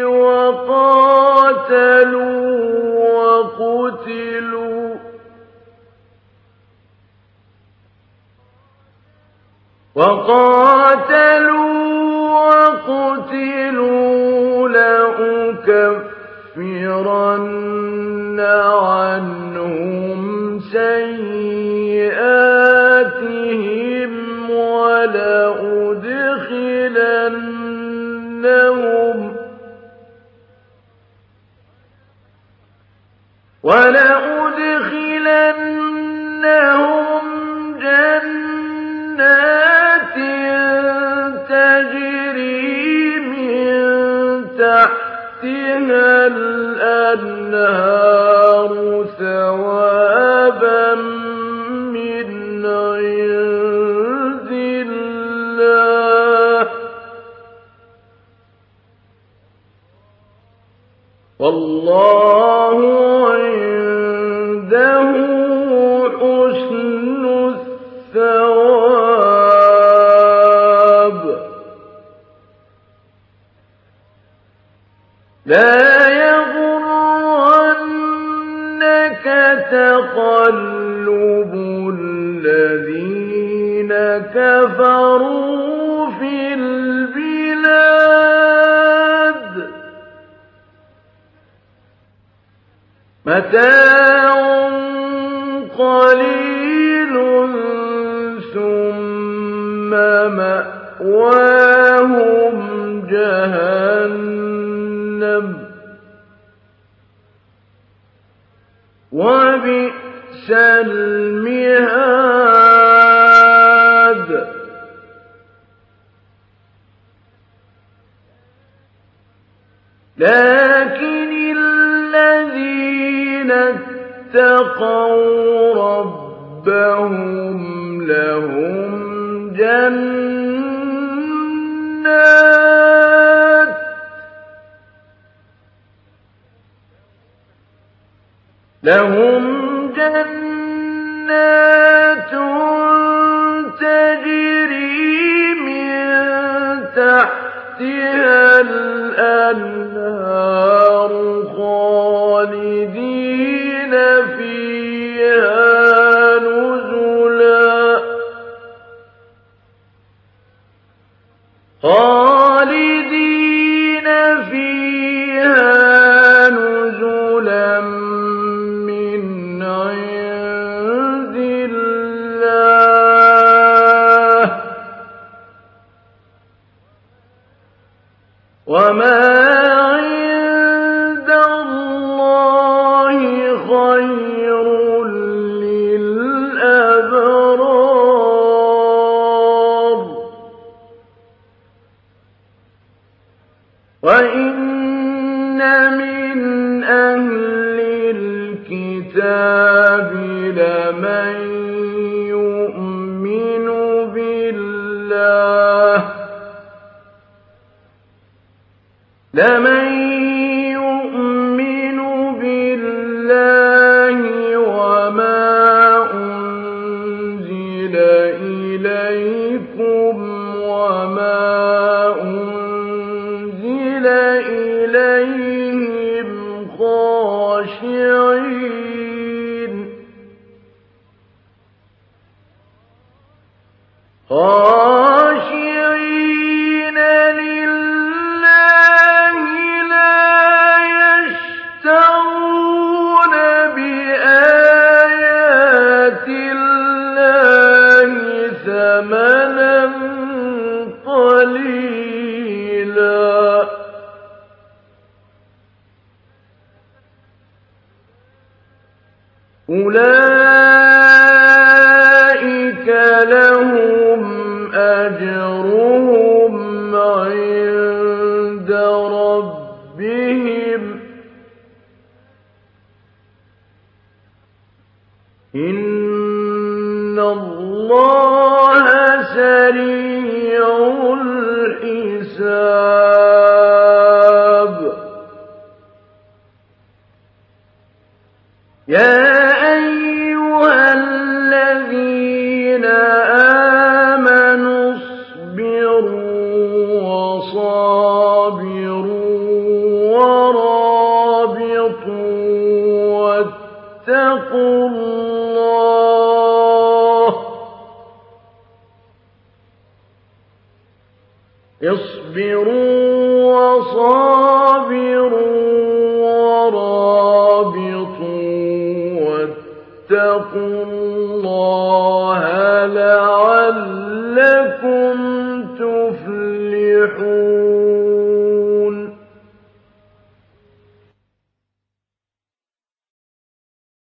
وقاتلوا وقتلوا وقاتلوا وقتلوا لأكفرن عنهم سيئا ولأدخلنهم ولأدخلنهم جنات تجري من تحتها الأنهار ثوابا والله عنده حسن الثواب. لا يغرنك تقلب الذين كفروا متاع قليل ثم مأواهم جهنم. وبئس المهاد. لا اتقوا ربهم لهم جنات لهم جنات تجري من تحتها الأنهار لمن